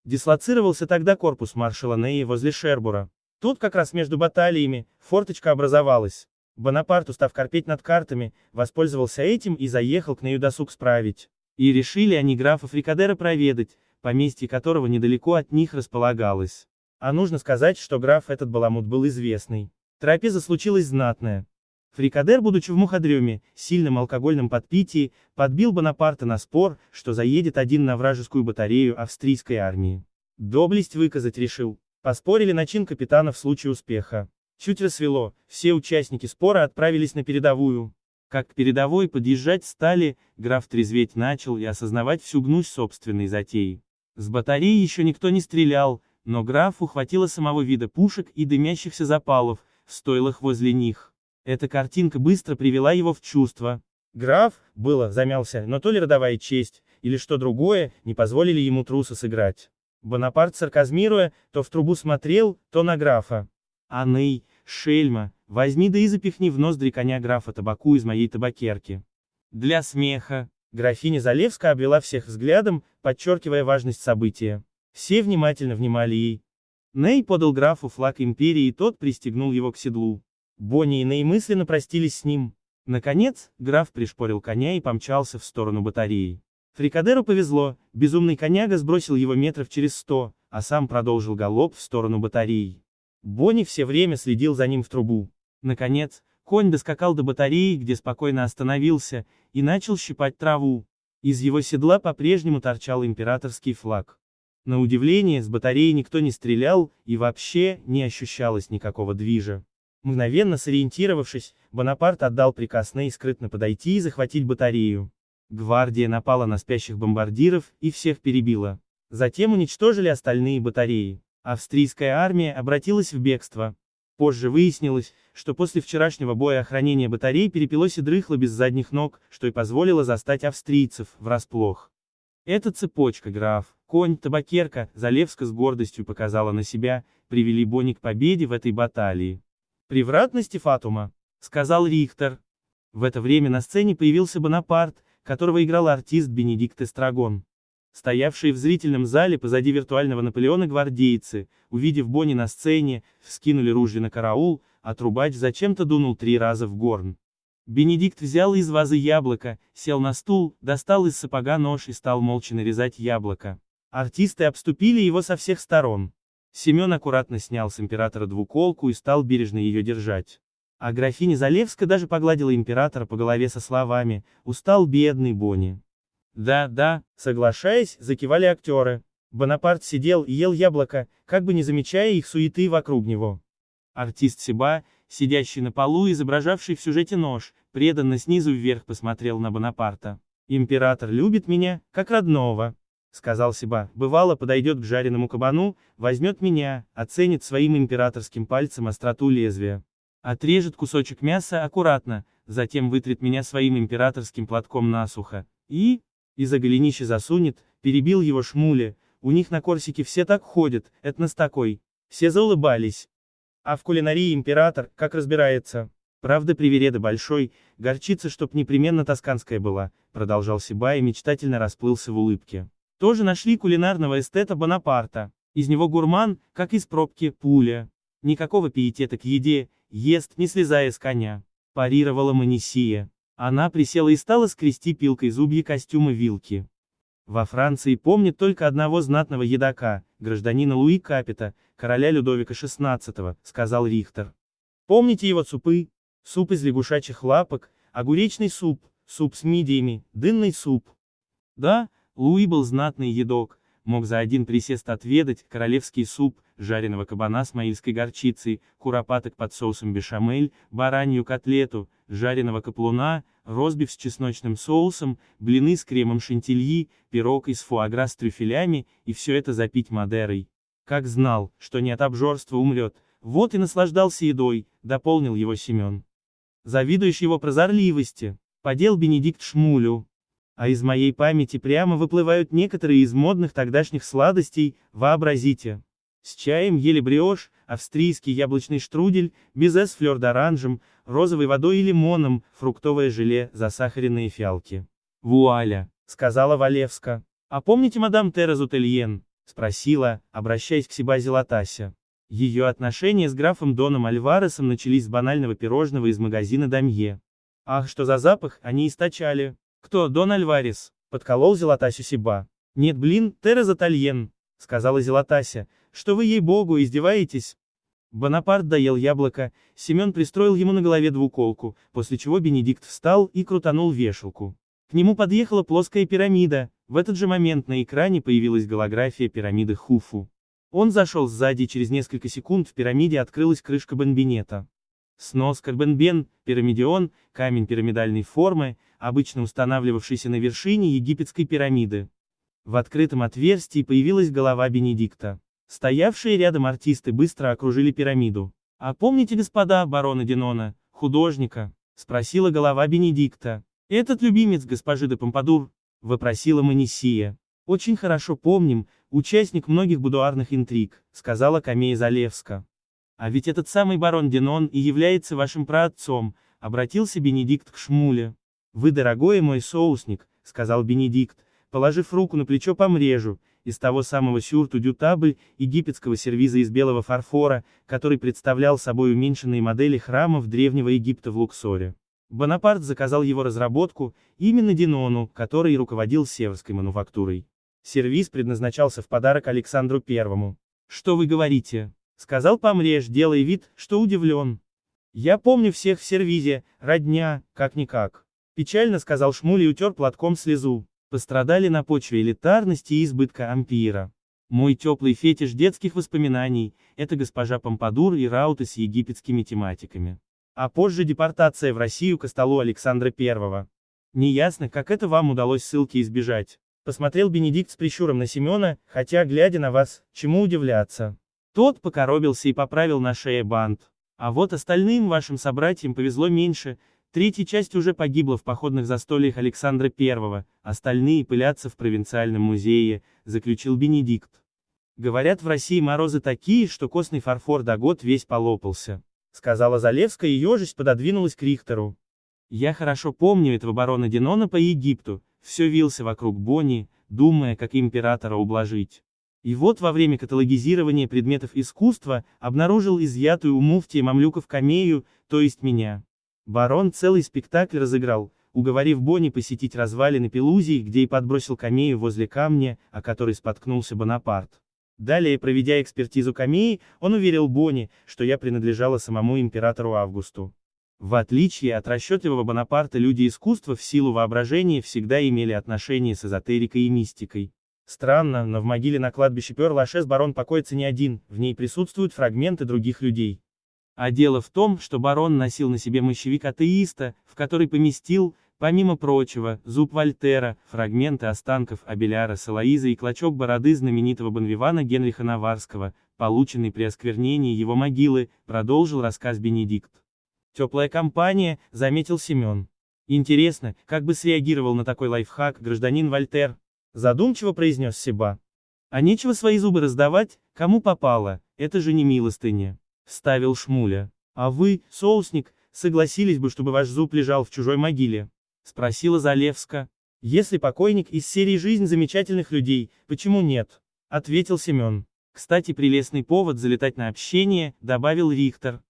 Дислоцировался тогда корпус маршала Неи возле Шербура. Тут как раз между баталиями, форточка образовалась. Бонапарт, устав корпеть над картами, воспользовался этим и заехал к нею досуг справить. И решили они графа Фрикадера проведать, поместье которого недалеко от них располагалось. А нужно сказать, что граф этот баламут был известный. Трапеза случилась знатная. Фрикадер, будучи в Мухадреме, сильном алкогольном подпитии, подбил Бонапарта на спор, что заедет один на вражескую батарею австрийской армии. Доблесть выказать решил. Поспорили начин капитана в случае успеха. Чуть рассвело, все участники спора отправились на передовую. Как к передовой подъезжать стали, граф трезветь начал и осознавать всю гнусь собственной затеи. С батареи еще никто не стрелял, но графу хватило самого вида пушек и дымящихся запалов, стойлах возле них. Эта картинка быстро привела его в чувство. Граф, было, замялся, но то ли родовая честь, или что другое, не позволили ему труса сыграть. Бонапарт сарказмируя, то в трубу смотрел, то на графа. «Аней, шельма, возьми да и запихни в ноздри коня графа табаку из моей табакерки». Для смеха. Графиня Залевска обвела всех взглядом, подчеркивая важность события. Все внимательно внимали ей. Ней подал графу флаг империи и тот пристегнул его к седлу. Бонни и Ней мысленно простились с ним. Наконец, граф пришпорил коня и помчался в сторону батареи. Фрикадеру повезло, безумный коняга сбросил его метров через сто, а сам продолжил галоп в сторону батареи. Бонни все время следил за ним в трубу. Наконец, конь доскакал до батареи, где спокойно остановился, и начал щипать траву. Из его седла по-прежнему торчал императорский флаг. На удивление, с батареи никто не стрелял, и вообще, не ощущалось никакого движа. Мгновенно сориентировавшись, Бонапарт отдал приказ Ней скрытно подойти и захватить батарею. Гвардия напала на спящих бомбардиров и всех перебила. Затем уничтожили остальные батареи. Австрийская армия обратилась в бегство. Позже выяснилось, что после вчерашнего боя охранение батарей перепилось и дрыхло без задних ног, что и позволило застать австрийцев врасплох. Эта цепочка, граф, конь, табакерка, Залевска с гордостью показала на себя, привели Бонни к победе в этой баталии. «Превратности Фатума», — сказал Рихтер. В это время на сцене появился Бонапарт, которого играл артист Бенедикт Эстрагон. Стоявшие в зрительном зале позади виртуального Наполеона гвардейцы, увидев Бонни на сцене, вскинули ружья на караул, а трубач зачем-то дунул три раза в горн. Бенедикт взял из вазы яблоко, сел на стул, достал из сапога нож и стал молча нарезать яблоко. Артисты обступили его со всех сторон. Семен аккуратно снял с императора двуколку и стал бережно ее держать. А графиня Залевска даже погладила императора по голове со словами «Устал бедный Бонни». Да, да, соглашаясь, закивали актеры. Бонапарт сидел и ел яблоко, как бы не замечая их суеты вокруг него. Артист Себа, сидящий на полу, изображавший в сюжете нож, преданно снизу вверх посмотрел на Бонапарта. «Император любит меня, как родного», — сказал Себа, «бывало подойдет к жареному кабану, возьмет меня, оценит своим императорским пальцем остроту лезвия. Отрежет кусочек мяса аккуратно, затем вытрет меня своим императорским платком насухо, и, и за голенище засунет, перебил его шмули, у них на Корсике все так ходят, это нас такой. Все заулыбались. А в кулинарии император, как разбирается. Правда привереда большой, горчица чтоб непременно тосканская была, продолжал Сиба и мечтательно расплылся в улыбке. Тоже нашли кулинарного эстета Бонапарта. Из него гурман, как из пробки, пуля. Никакого пиетета к еде, ест, не слезая с коня. Парировала Манисия. Она присела и стала скрести пилкой зубья костюма вилки. Во Франции помнят только одного знатного едока, гражданина Луи Капита, короля Людовика XVI, сказал Рихтер. Помните его супы? Суп из лягушачьих лапок, огуречный суп, суп с мидиями, дынный суп. Да, Луи был знатный едок, мог за один присест отведать королевский суп, жареного кабана с маильской горчицей, куропаток под соусом бешамель, баранью котлету, жареного каплуна, розбив с чесночным соусом, блины с кремом шантильи, пирог из фуагра с трюфелями, и все это запить Мадерой. Как знал, что не от обжорства умрет, вот и наслаждался едой, дополнил его Семен. Завидуешь его прозорливости, подел Бенедикт Шмулю. А из моей памяти прямо выплывают некоторые из модных тогдашних сладостей, вообразите. С чаем ели бриош, австрийский яблочный штрудель, безе с флёр-д'оранжем, розовой водой и лимоном, фруктовое желе, засахаренные фиалки. «Вуаля», — сказала Валевска. «А помните мадам Терезу Тельен?» — спросила, обращаясь к Себазе Латася. Ее отношения с графом Доном Альваресом начались с банального пирожного из магазина Дамье. Ах, что за запах, они источали. «Кто, Дон Альварес?» — подколол Зелатасю Сиба. «Нет, блин, Тереза Тальен», — сказала Зелатася, — «что вы, ей-богу, издеваетесь?» Бонапарт доел яблоко, Семен пристроил ему на голове двуколку, после чего Бенедикт встал и крутанул вешалку. К нему подъехала плоская пирамида, в этот же момент на экране появилась голография пирамиды Хуфу. Он зашел сзади и через несколько секунд в пирамиде открылась крышка бенбинета. Сноска бенбен, пирамидион, камень пирамидальной формы, обычно устанавливавшийся на вершине египетской пирамиды. В открытом отверстии появилась голова Бенедикта. Стоявшие рядом артисты быстро окружили пирамиду. «А помните, господа, барона Динона, художника?» — спросила голова Бенедикта. «Этот любимец госпожи де Помпадур?» — вопросила Манисия. «Очень хорошо помним, участник многих будуарных интриг», — сказала Камея Залевска. «А ведь этот самый барон Динон и является вашим праотцом», — обратился Бенедикт к Шмуле. «Вы, дорогой мой соусник», — сказал Бенедикт, положив руку на плечо помрежу, из того самого сюрту дютабль, египетского сервиза из белого фарфора, который представлял собой уменьшенные модели храмов Древнего Египта в Луксоре. Бонапарт заказал его разработку, именно Динону, который руководил северской мануфактурой. Сервиз предназначался в подарок Александру Первому. «Что вы говорите?» — сказал Помреж, делая вид, что удивлен. «Я помню всех в сервизе, родня, как-никак». Печально сказал Шмуль и утер платком слезу пострадали на почве элитарности и избытка ампира. Мой теплый фетиш детских воспоминаний – это госпожа Помпадур и рауты с египетскими тематиками. А позже депортация в Россию к столу Александра I. Неясно, как это вам удалось ссылки избежать. Посмотрел Бенедикт с прищуром на Семена, хотя, глядя на вас, чему удивляться. Тот покоробился и поправил на шее бант. А вот остальным вашим собратьям повезло меньше, Третья часть уже погибла в походных застольях Александра I, остальные пылятся в провинциальном музее, заключил Бенедикт. Говорят, в России морозы такие, что костный фарфор до год весь полопался. Сказала Залевская и ежись пододвинулась к Рихтеру. Я хорошо помню этого барона Динона по Египту, все вился вокруг Бонни, думая, как императора ублажить. И вот во время каталогизирования предметов искусства, обнаружил изъятую у муфтия мамлюков камею, то есть меня. Барон целый спектакль разыграл, уговорив Бонни посетить развалины Пелузии, где и подбросил камею возле камня, о который споткнулся Бонапарт. Далее, проведя экспертизу камеи, он уверил Бонни, что я принадлежала самому императору Августу. В отличие от расчетливого Бонапарта люди искусства в силу воображения всегда имели отношение с эзотерикой и мистикой. Странно, но в могиле на кладбище Пер-Лашес барон покоится не один, в ней присутствуют фрагменты других людей. А дело в том, что барон носил на себе мощевик атеиста, в который поместил, помимо прочего, зуб Вольтера, фрагменты останков Абеляра Салаиза и клочок бороды знаменитого Бонвивана Генриха Наварского, полученный при осквернении его могилы, продолжил рассказ Бенедикт. Теплая компания, заметил Семен. Интересно, как бы среагировал на такой лайфхак гражданин Вольтер? Задумчиво произнес Себа. А нечего свои зубы раздавать, кому попало, это же не милостыня. Ставил Шмуля. «А вы, соусник, согласились бы, чтобы ваш зуб лежал в чужой могиле?» Спросила Залевска. «Если покойник из серии «Жизнь замечательных людей», почему нет?» Ответил Семен. Кстати, прелестный повод залетать на общение, добавил Рихтер.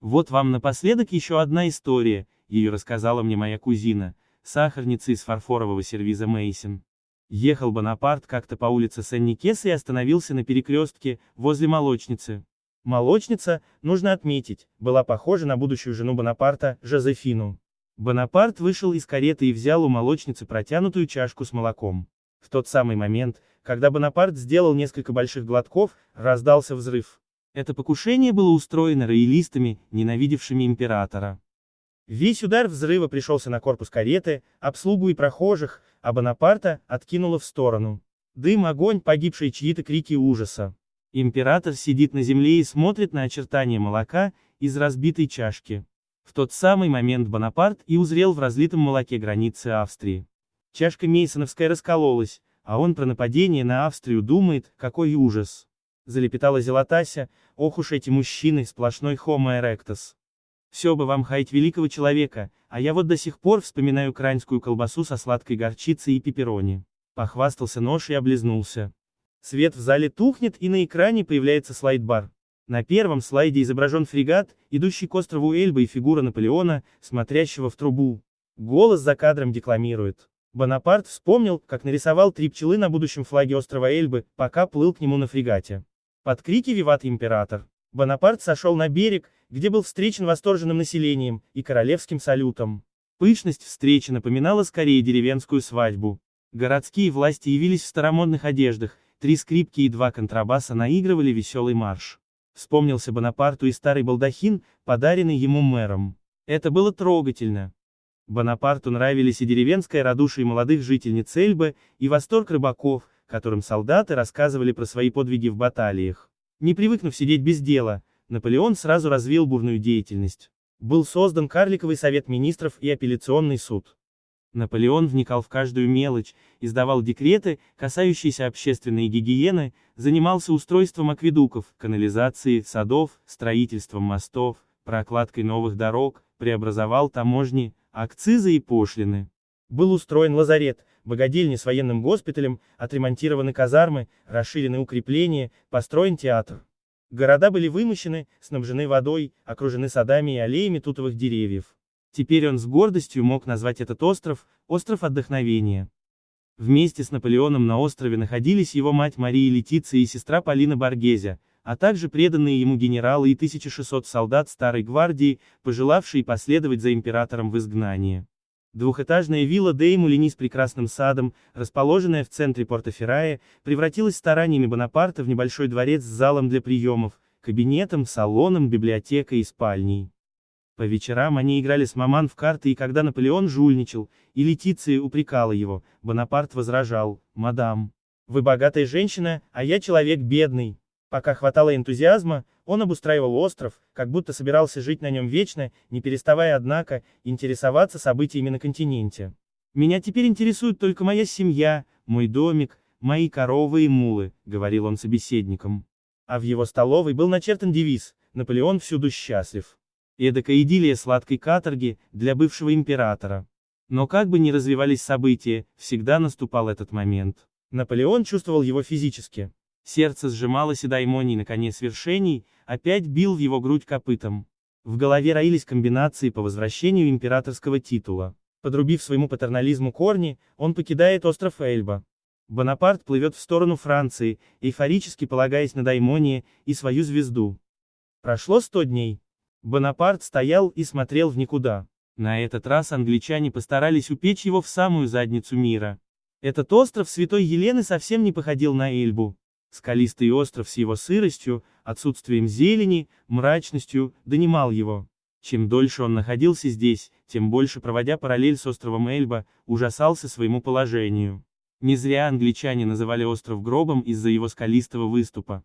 Вот вам напоследок еще одна история, ее рассказала мне моя кузина, сахарница из фарфорового сервиза Мейсон. Ехал Бонапарт как-то по улице Сен-Никес и остановился на перекрестке, возле молочницы. Молочница, нужно отметить, была похожа на будущую жену Бонапарта, Жозефину. Бонапарт вышел из кареты и взял у молочницы протянутую чашку с молоком. В тот самый момент, когда Бонапарт сделал несколько больших глотков, раздался взрыв. Это покушение было устроено роялистами, ненавидевшими императора. Весь удар взрыва пришелся на корпус кареты, обслугу и прохожих, а Бонапарта откинуло в сторону. Дым, огонь, погибшие чьи-то крики ужаса. Император сидит на земле и смотрит на очертания молока из разбитой чашки. В тот самый момент Бонапарт и узрел в разлитом молоке границы Австрии. Чашка Мейсоновская раскололась, а он про нападение на Австрию думает, какой ужас. Залепетала Зелатася, ох уж эти мужчины, сплошной homo erectus. Все бы вам хаять великого человека, а я вот до сих пор вспоминаю украинскую колбасу со сладкой горчицей и пепперони. Похвастался нож и облизнулся. Свет в зале тухнет и на экране появляется слайд-бар. На первом слайде изображен фрегат, идущий к острову Эльба и фигура Наполеона, смотрящего в трубу. Голос за кадром декламирует. Бонапарт вспомнил, как нарисовал три пчелы на будущем флаге острова Эльбы, пока плыл к нему на фрегате. Под крики «Виват император!» Бонапарт сошел на берег, где был встречен восторженным населением и королевским салютом. Пышность встречи напоминала скорее деревенскую свадьбу. Городские власти явились в старомодных одеждах, три скрипки и два контрабаса наигрывали веселый марш. Вспомнился Бонапарту и старый балдахин, подаренный ему мэром. Это было трогательно. Бонапарту нравились и деревенское радушие молодых жительниц Эльбы, и восторг рыбаков, которым солдаты рассказывали про свои подвиги в баталиях. Не привыкнув сидеть без дела, Наполеон сразу развил бурную деятельность. Был создан карликовый совет министров и апелляционный суд. Наполеон вникал в каждую мелочь, издавал декреты, касающиеся общественной гигиены, занимался устройством акведуков, канализации, садов, строительством мостов, прокладкой новых дорог, преобразовал таможни, акцизы и пошлины. Был устроен лазарет, богадельни с военным госпиталем, отремонтированы казармы, расширены укрепления, построен театр. Города были вымощены, снабжены водой, окружены садами и аллеями тутовых деревьев. Теперь он с гордостью мог назвать этот остров «Остров отдохновения». Вместе с Наполеоном на острове находились его мать Мария Летиция и сестра Полина Боргезя, а также преданные ему генералы и 1600 солдат Старой Гвардии, пожелавшие последовать за императором в изгнание. Двухэтажная вилла Деймулини с прекрасным садом, расположенная в центре Порто-Феррае, превратилась стараниями Бонапарта в небольшой дворец с залом для приемов, кабинетом, салоном, библиотекой и спальней. По вечерам они играли с маман в карты и когда Наполеон жульничал, и Летиция упрекала его, Бонапарт возражал, «Мадам, вы богатая женщина, а я человек бедный». Пока хватало энтузиазма, он обустраивал остров, как будто собирался жить на нем вечно, не переставая, однако, интересоваться событиями на континенте. «Меня теперь интересует только моя семья, мой домик, мои коровы и мулы», — говорил он собеседникам. А в его столовой был начертан девиз «Наполеон всюду счастлив». Эдакая идиллия сладкой каторги для бывшего императора. Но как бы ни развивались события, всегда наступал этот момент. Наполеон чувствовал его физически. Сердце сжималось и даймоний на коне свершений, опять бил в его грудь копытом. В голове роились комбинации по возвращению императорского титула. Подрубив своему патернализму корни, он покидает остров Эльба. Бонапарт плывет в сторону Франции, эйфорически полагаясь на даймония и свою звезду. Прошло сто дней. Бонапарт стоял и смотрел в никуда. На этот раз англичане постарались упечь его в самую задницу мира. Этот остров Святой Елены совсем не походил на Эльбу. Скалистый остров с его сыростью, отсутствием зелени, мрачностью, донимал его. Чем дольше он находился здесь, тем больше, проводя параллель с островом Эльба, ужасался своему положению. Не зря англичане называли остров гробом из-за его скалистого выступа.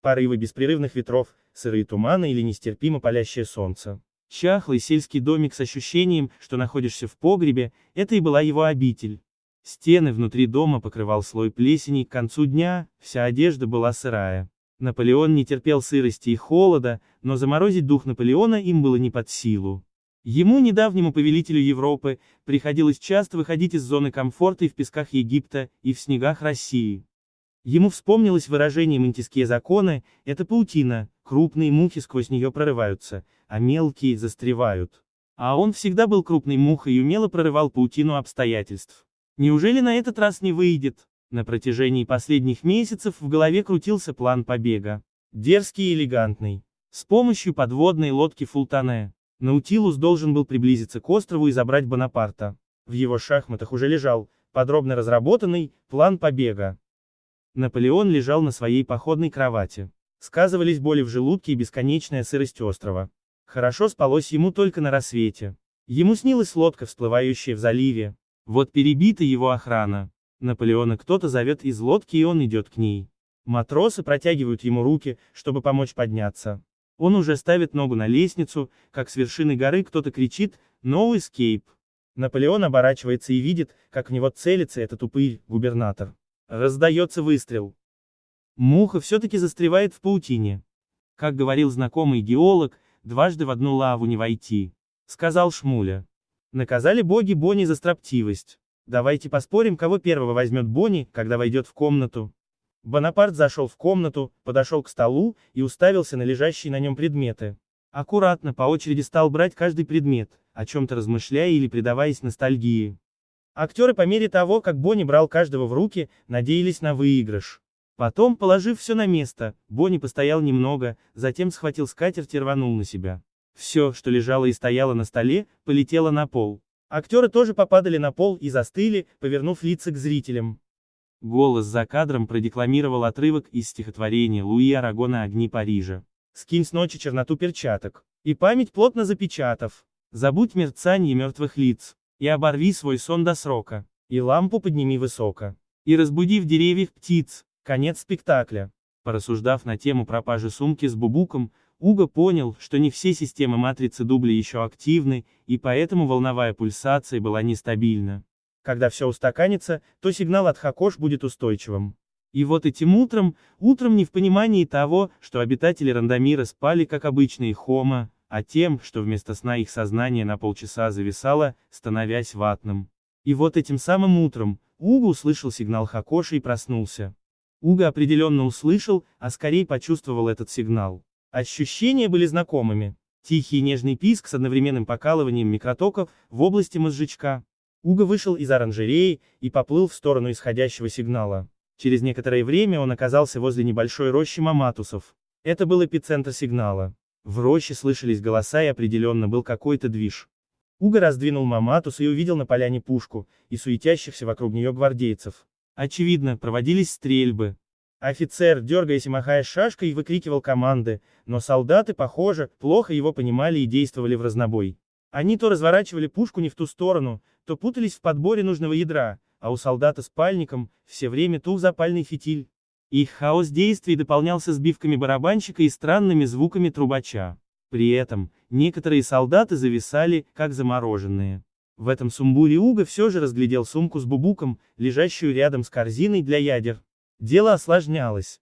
Порывы беспрерывных ветров, сырые туманы или нестерпимо палящее солнце. Чахлый сельский домик с ощущением, что находишься в погребе, это и была его обитель. Стены внутри дома покрывал слой плесени, к концу дня, вся одежда была сырая. Наполеон не терпел сырости и холода, но заморозить дух Наполеона им было не под силу. Ему, недавнему повелителю Европы, приходилось часто выходить из зоны комфорта и в песках Египта, и в снегах России. Ему вспомнилось выражение «мантиские законы» — это паутина, крупные мухи сквозь нее прорываются, а мелкие застревают. А он всегда был крупной мухой и умело прорывал паутину обстоятельств. Неужели на этот раз не выйдет? На протяжении последних месяцев в голове крутился план побега. Дерзкий и элегантный. С помощью подводной лодки Фултане. Наутилус должен был приблизиться к острову и забрать Бонапарта. В его шахматах уже лежал, подробно разработанный, план побега. Наполеон лежал на своей походной кровати. Сказывались боли в желудке и бесконечная сырость острова. Хорошо спалось ему только на рассвете. Ему снилась лодка, всплывающая в заливе, вот перебита его охрана. Наполеона кто-то зовет из лодки и он идет к ней. Матросы протягивают ему руки, чтобы помочь подняться. Он уже ставит ногу на лестницу, как с вершины горы кто-то кричит «No escape». Наполеон оборачивается и видит, как в него целится этот упырь, губернатор. Раздается выстрел. Муха все-таки застревает в паутине. Как говорил знакомый геолог, дважды в одну лаву не войти. Сказал Шмуля. Наказали боги Бонни за строптивость. Давайте поспорим, кого первого возьмет Бонни, когда войдет в комнату. Бонапарт зашел в комнату, подошел к столу и уставился на лежащие на нем предметы. Аккуратно, по очереди стал брать каждый предмет, о чем-то размышляя или предаваясь ностальгии. Актеры по мере того, как Бонни брал каждого в руки, надеялись на выигрыш. Потом, положив все на место, Бонни постоял немного, затем схватил скатерть и рванул на себя. Все, что лежало и стояло на столе, полетело на пол. Актеры тоже попадали на пол и застыли, повернув лица к зрителям. Голос за кадром продекламировал отрывок из стихотворения Луи Арагона «Огни Парижа». «Скинь с ночи черноту перчаток, и память плотно запечатав, забудь мерцанье мертвых лиц, и оборви свой сон до срока, и лампу подними высоко, и разбуди в деревьях птиц». Конец спектакля. Порассуждав на тему пропажи сумки с бубуком, Уго понял, что не все системы матрицы дубля еще активны, и поэтому волновая пульсация была нестабильна. Когда все устаканится, то сигнал от Хакош будет устойчивым. И вот этим утром, утром не в понимании того, что обитатели Рандомира спали как обычные хома, а тем, что вместо сна их сознание на полчаса зависало, становясь ватным. И вот этим самым утром, Уго услышал сигнал Хакоши и проснулся. Уго определенно услышал, а скорее почувствовал этот сигнал. Ощущения были знакомыми. Тихий нежный писк с одновременным покалыванием микротоков в области мозжечка. Уго вышел из оранжереи и поплыл в сторону исходящего сигнала. Через некоторое время он оказался возле небольшой рощи маматусов. Это был эпицентр сигнала. В роще слышались голоса и определенно был какой-то движ. Уго раздвинул маматус и увидел на поляне пушку, и суетящихся вокруг нее гвардейцев. Очевидно, проводились стрельбы. Офицер, дергаясь и махая шашкой, выкрикивал команды, но солдаты, похоже, плохо его понимали и действовали в разнобой. Они то разворачивали пушку не в ту сторону, то путались в подборе нужного ядра, а у солдата с пальником все время тух запальный фитиль. Их хаос действий дополнялся сбивками барабанщика и странными звуками трубача. При этом, некоторые солдаты зависали, как замороженные. В этом сумбуре Уга все же разглядел сумку с бубуком, лежащую рядом с корзиной для ядер. Дело осложнялось.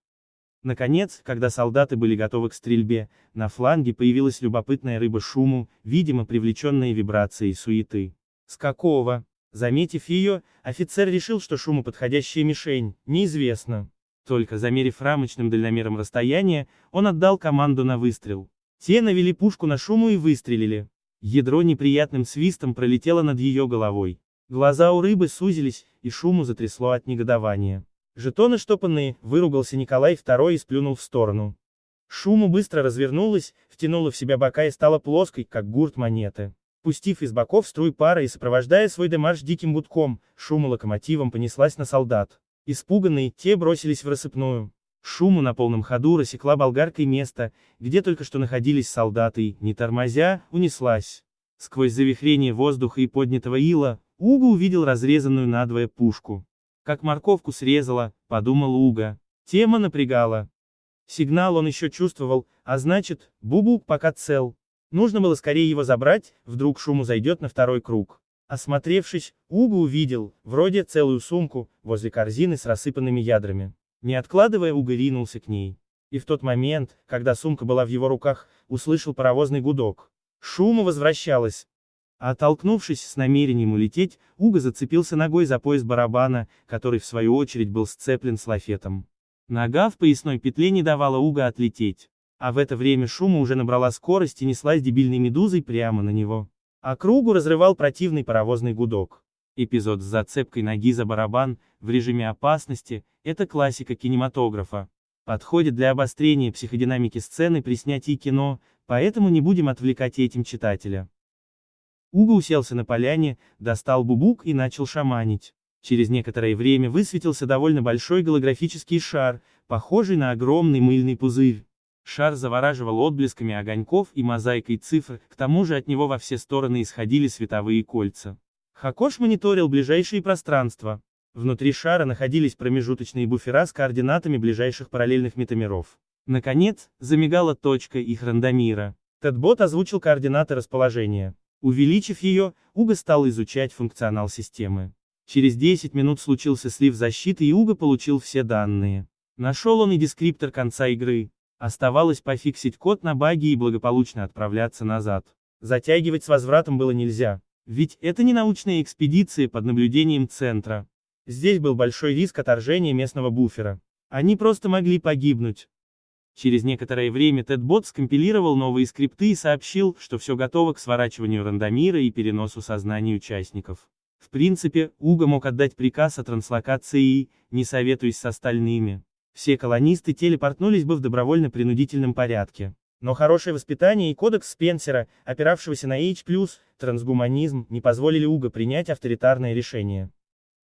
Наконец, когда солдаты были готовы к стрельбе, на фланге появилась любопытная рыба шуму, видимо привлеченная вибрацией суеты. С какого? Заметив ее, офицер решил, что шуму подходящая мишень, неизвестно. Только замерив рамочным дальномером расстояние, он отдал команду на выстрел. Те навели пушку на шуму и выстрелили. Ядро неприятным свистом пролетело над ее головой. Глаза у рыбы сузились, и шуму затрясло от негодования. Жетоны штопанные, выругался Николай II и сплюнул в сторону. Шуму быстро развернулась, втянула в себя бока и стала плоской, как гурт монеты. Пустив из боков струй пара и сопровождая свой демарш диким гудком, шуму локомотивом понеслась на солдат. Испуганные, те бросились в рассыпную. Шуму на полном ходу рассекла болгаркой место, где только что находились солдаты и, не тормозя, унеслась. Сквозь завихрение воздуха и поднятого ила, Уга увидел разрезанную надвое пушку. Как морковку срезала, подумал Уга. Тема напрягала. Сигнал он еще чувствовал, а значит, Бубук пока цел. Нужно было скорее его забрать, вдруг шуму зайдет на второй круг. Осмотревшись, Уга увидел, вроде целую сумку, возле корзины с рассыпанными ядрами. Не откладывая, Уга ринулся к ней. И в тот момент, когда сумка была в его руках, услышал паровозный гудок. Шуму возвращалась. Оттолкнувшись с намерением улететь, Уга зацепился ногой за пояс барабана, который в свою очередь был сцеплен с лафетом. Нога в поясной петле не давала Уга отлететь. А в это время шума уже набрала скорость и неслась дебильной медузой прямо на него. А кругу разрывал противный паровозный гудок. Эпизод с зацепкой ноги за барабан, в режиме опасности, это классика кинематографа. Подходит для обострения психодинамики сцены при снятии кино, поэтому не будем отвлекать этим читателя. Уго уселся на поляне, достал бубук и начал шаманить. Через некоторое время высветился довольно большой голографический шар, похожий на огромный мыльный пузырь. Шар завораживал отблесками огоньков и мозаикой цифр, к тому же от него во все стороны исходили световые кольца. Хакош мониторил ближайшие пространства. Внутри шара находились промежуточные буфера с координатами ближайших параллельных метамеров. Наконец, замигала точка их рандомира. Тедбот озвучил координаты расположения. Увеличив ее, Уга стал изучать функционал системы. Через 10 минут случился слив защиты и Уга получил все данные. Нашел он и дескриптор конца игры. Оставалось пофиксить код на баге и благополучно отправляться назад. Затягивать с возвратом было нельзя. Ведь это не научная экспедиция под наблюдением центра. Здесь был большой риск отторжения местного буфера. Они просто могли погибнуть. Через некоторое время Тедбот скомпилировал новые скрипты и сообщил, что все готово к сворачиванию рандомира и переносу сознаний участников. В принципе, Уга мог отдать приказ о транслокации не советуясь с остальными. Все колонисты телепортнулись бы в добровольно-принудительном порядке. Но хорошее воспитание и кодекс Спенсера, опиравшегося на H+, трансгуманизм, не позволили Уга принять авторитарное решение.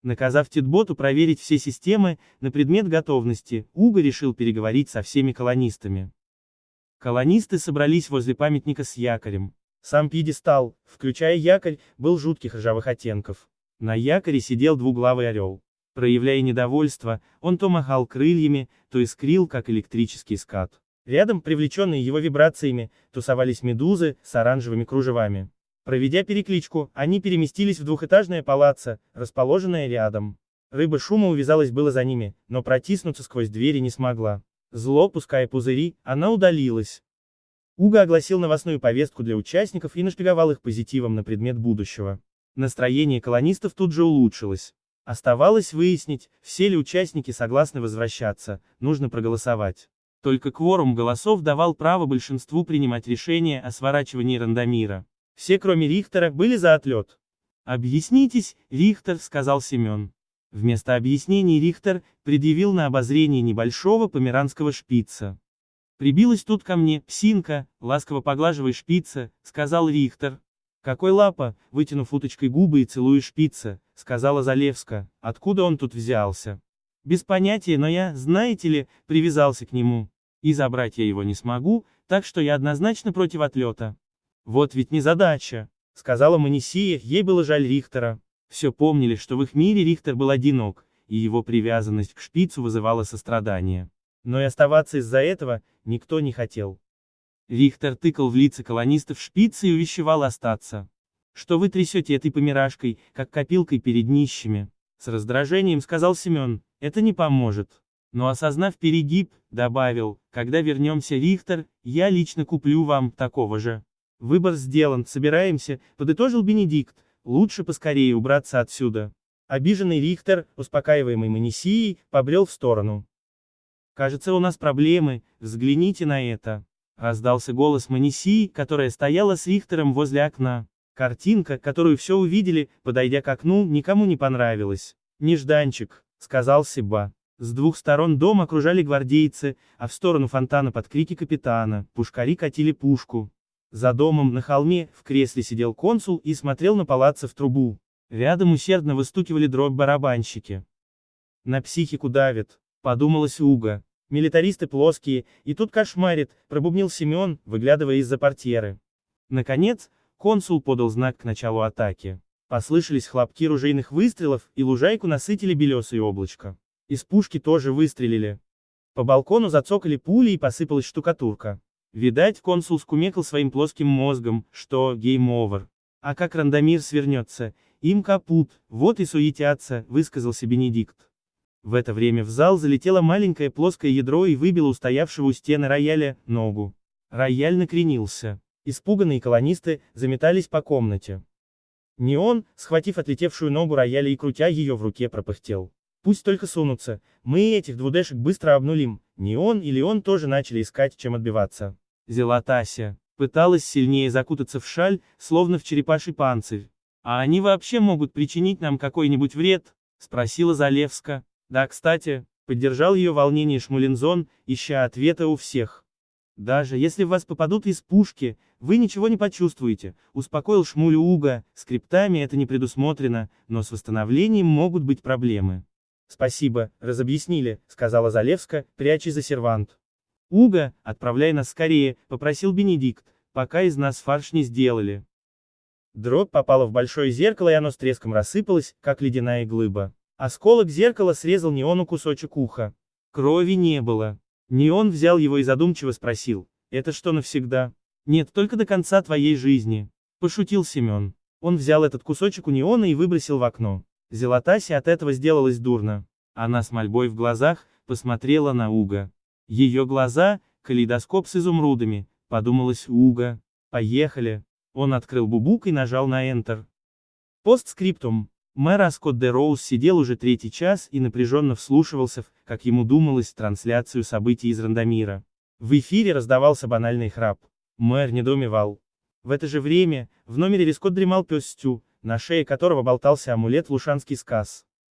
Наказав Титботу проверить все системы на предмет готовности, Уго решил переговорить со всеми колонистами. Колонисты собрались возле памятника с якорем. Сам пьедестал, включая якорь, был жутких ржавых оттенков. На якоре сидел двуглавый орел. Проявляя недовольство, он то махал крыльями, то искрил, как электрический скат. Рядом, привлеченные его вибрациями, тусовались медузы с оранжевыми кружевами. Проведя перекличку, они переместились в двухэтажное палаццо, расположенное рядом. Рыба шума увязалась было за ними, но протиснуться сквозь двери не смогла. Зло, пуская пузыри, она удалилась. Уга огласил новостную повестку для участников и нашпиговал их позитивом на предмет будущего. Настроение колонистов тут же улучшилось. Оставалось выяснить, все ли участники согласны возвращаться, нужно проголосовать. Только кворум голосов давал право большинству принимать решение о сворачивании рандомира. Все, кроме Рихтера, были за отлет. «Объяснитесь, Рихтер», — сказал Семен. Вместо объяснений Рихтер предъявил на обозрение небольшого померанского шпица. «Прибилась тут ко мне, псинка, ласково поглаживай шпица», — сказал Рихтер. «Какой лапа?» — вытянув уточкой губы и целуя шпица, — сказала Залевска. «Откуда он тут взялся?» «Без понятия, но я, знаете ли, привязался к нему. И забрать я его не смогу, так что я однозначно против отлета». «Вот ведь не задача», — сказала Манисия, ей было жаль Рихтера. Все помнили, что в их мире Рихтер был одинок, и его привязанность к шпицу вызывала сострадание. Но и оставаться из-за этого никто не хотел. Рихтер тыкал в лица колонистов шпицы и увещевал остаться. Что вы трясете этой помирашкой, как копилкой перед нищими? С раздражением сказал Семен, это не поможет. Но осознав перегиб, добавил, когда вернемся Рихтер, я лично куплю вам такого же. Выбор сделан, собираемся, подытожил Бенедикт, лучше поскорее убраться отсюда. Обиженный Рихтер, успокаиваемый Манисией, побрел в сторону. «Кажется, у нас проблемы, взгляните на это», — раздался голос Манисии, которая стояла с Рихтером возле окна. Картинка, которую все увидели, подойдя к окну, никому не понравилась. «Нежданчик», — сказал Сиба. С двух сторон дом окружали гвардейцы, а в сторону фонтана под крики капитана, пушкари катили пушку. За домом на холме, в кресле сидел консул и смотрел на палацы в трубу. Рядом усердно выстукивали дробь барабанщики. На психику давит, подумалось Уга. Милитаристы плоские, и тут кошмарит, пробубнил Семен, выглядывая из-за портьеры. Наконец, консул подал знак к началу атаки. Послышались хлопки ружейных выстрелов, и лужайку насытили белесые облачка. Из пушки тоже выстрелили. По балкону зацокали пули и посыпалась штукатурка. Видать, консул скумекал своим плоским мозгом, что game over. А как рандомир свернется, им капут, вот и суетятся, высказался Бенедикт. В это время в зал залетело маленькое плоское ядро и выбило устоявшего у стены рояля ногу. Рояль накренился. Испуганные колонисты заметались по комнате. Неон, схватив отлетевшую ногу рояля и крутя ее в руке, пропыхтел. Пусть только сунутся, мы этих двудешек быстро обнулим. Неон и Леон тоже начали искать, чем отбиваться. Зелатася. Пыталась сильнее закутаться в шаль, словно в черепаший панцирь. «А они вообще могут причинить нам какой-нибудь вред?» — спросила Залевска. «Да, кстати», — поддержал ее волнение Шмулинзон, ища ответа у всех. «Даже если в вас попадут из пушки, вы ничего не почувствуете», — успокоил Шмулю Уга, скриптами это не предусмотрено, но с восстановлением могут быть проблемы. «Спасибо, разобъяснили», — сказала Залевска, прячась за сервант. «Уга, отправляй нас скорее», — попросил Бенедикт, «пока из нас фарш не сделали». Дробь попала в большое зеркало и оно с треском рассыпалось, как ледяная глыба. Осколок зеркала срезал Неону кусочек уха. Крови не было. Неон взял его и задумчиво спросил, «Это что навсегда?» «Нет, только до конца твоей жизни», — пошутил Семен. Он взял этот кусочек у Неона и выбросил в окно. Зелатасе от этого сделалось дурно. Она с мольбой в глазах, посмотрела на Уга. Ее глаза, калейдоскоп с изумрудами, подумалось Уга. Поехали. Он открыл бубук и нажал на Enter. Постскриптум. Мэр Аскот де Роуз сидел уже третий час и напряженно вслушивался в, как ему думалось, трансляцию событий из Рандомира. В эфире раздавался банальный храп. Мэр недоумевал. В это же время, в номере Рискот дремал пес Стю, на шее которого болтался амулет Лушанский сказ.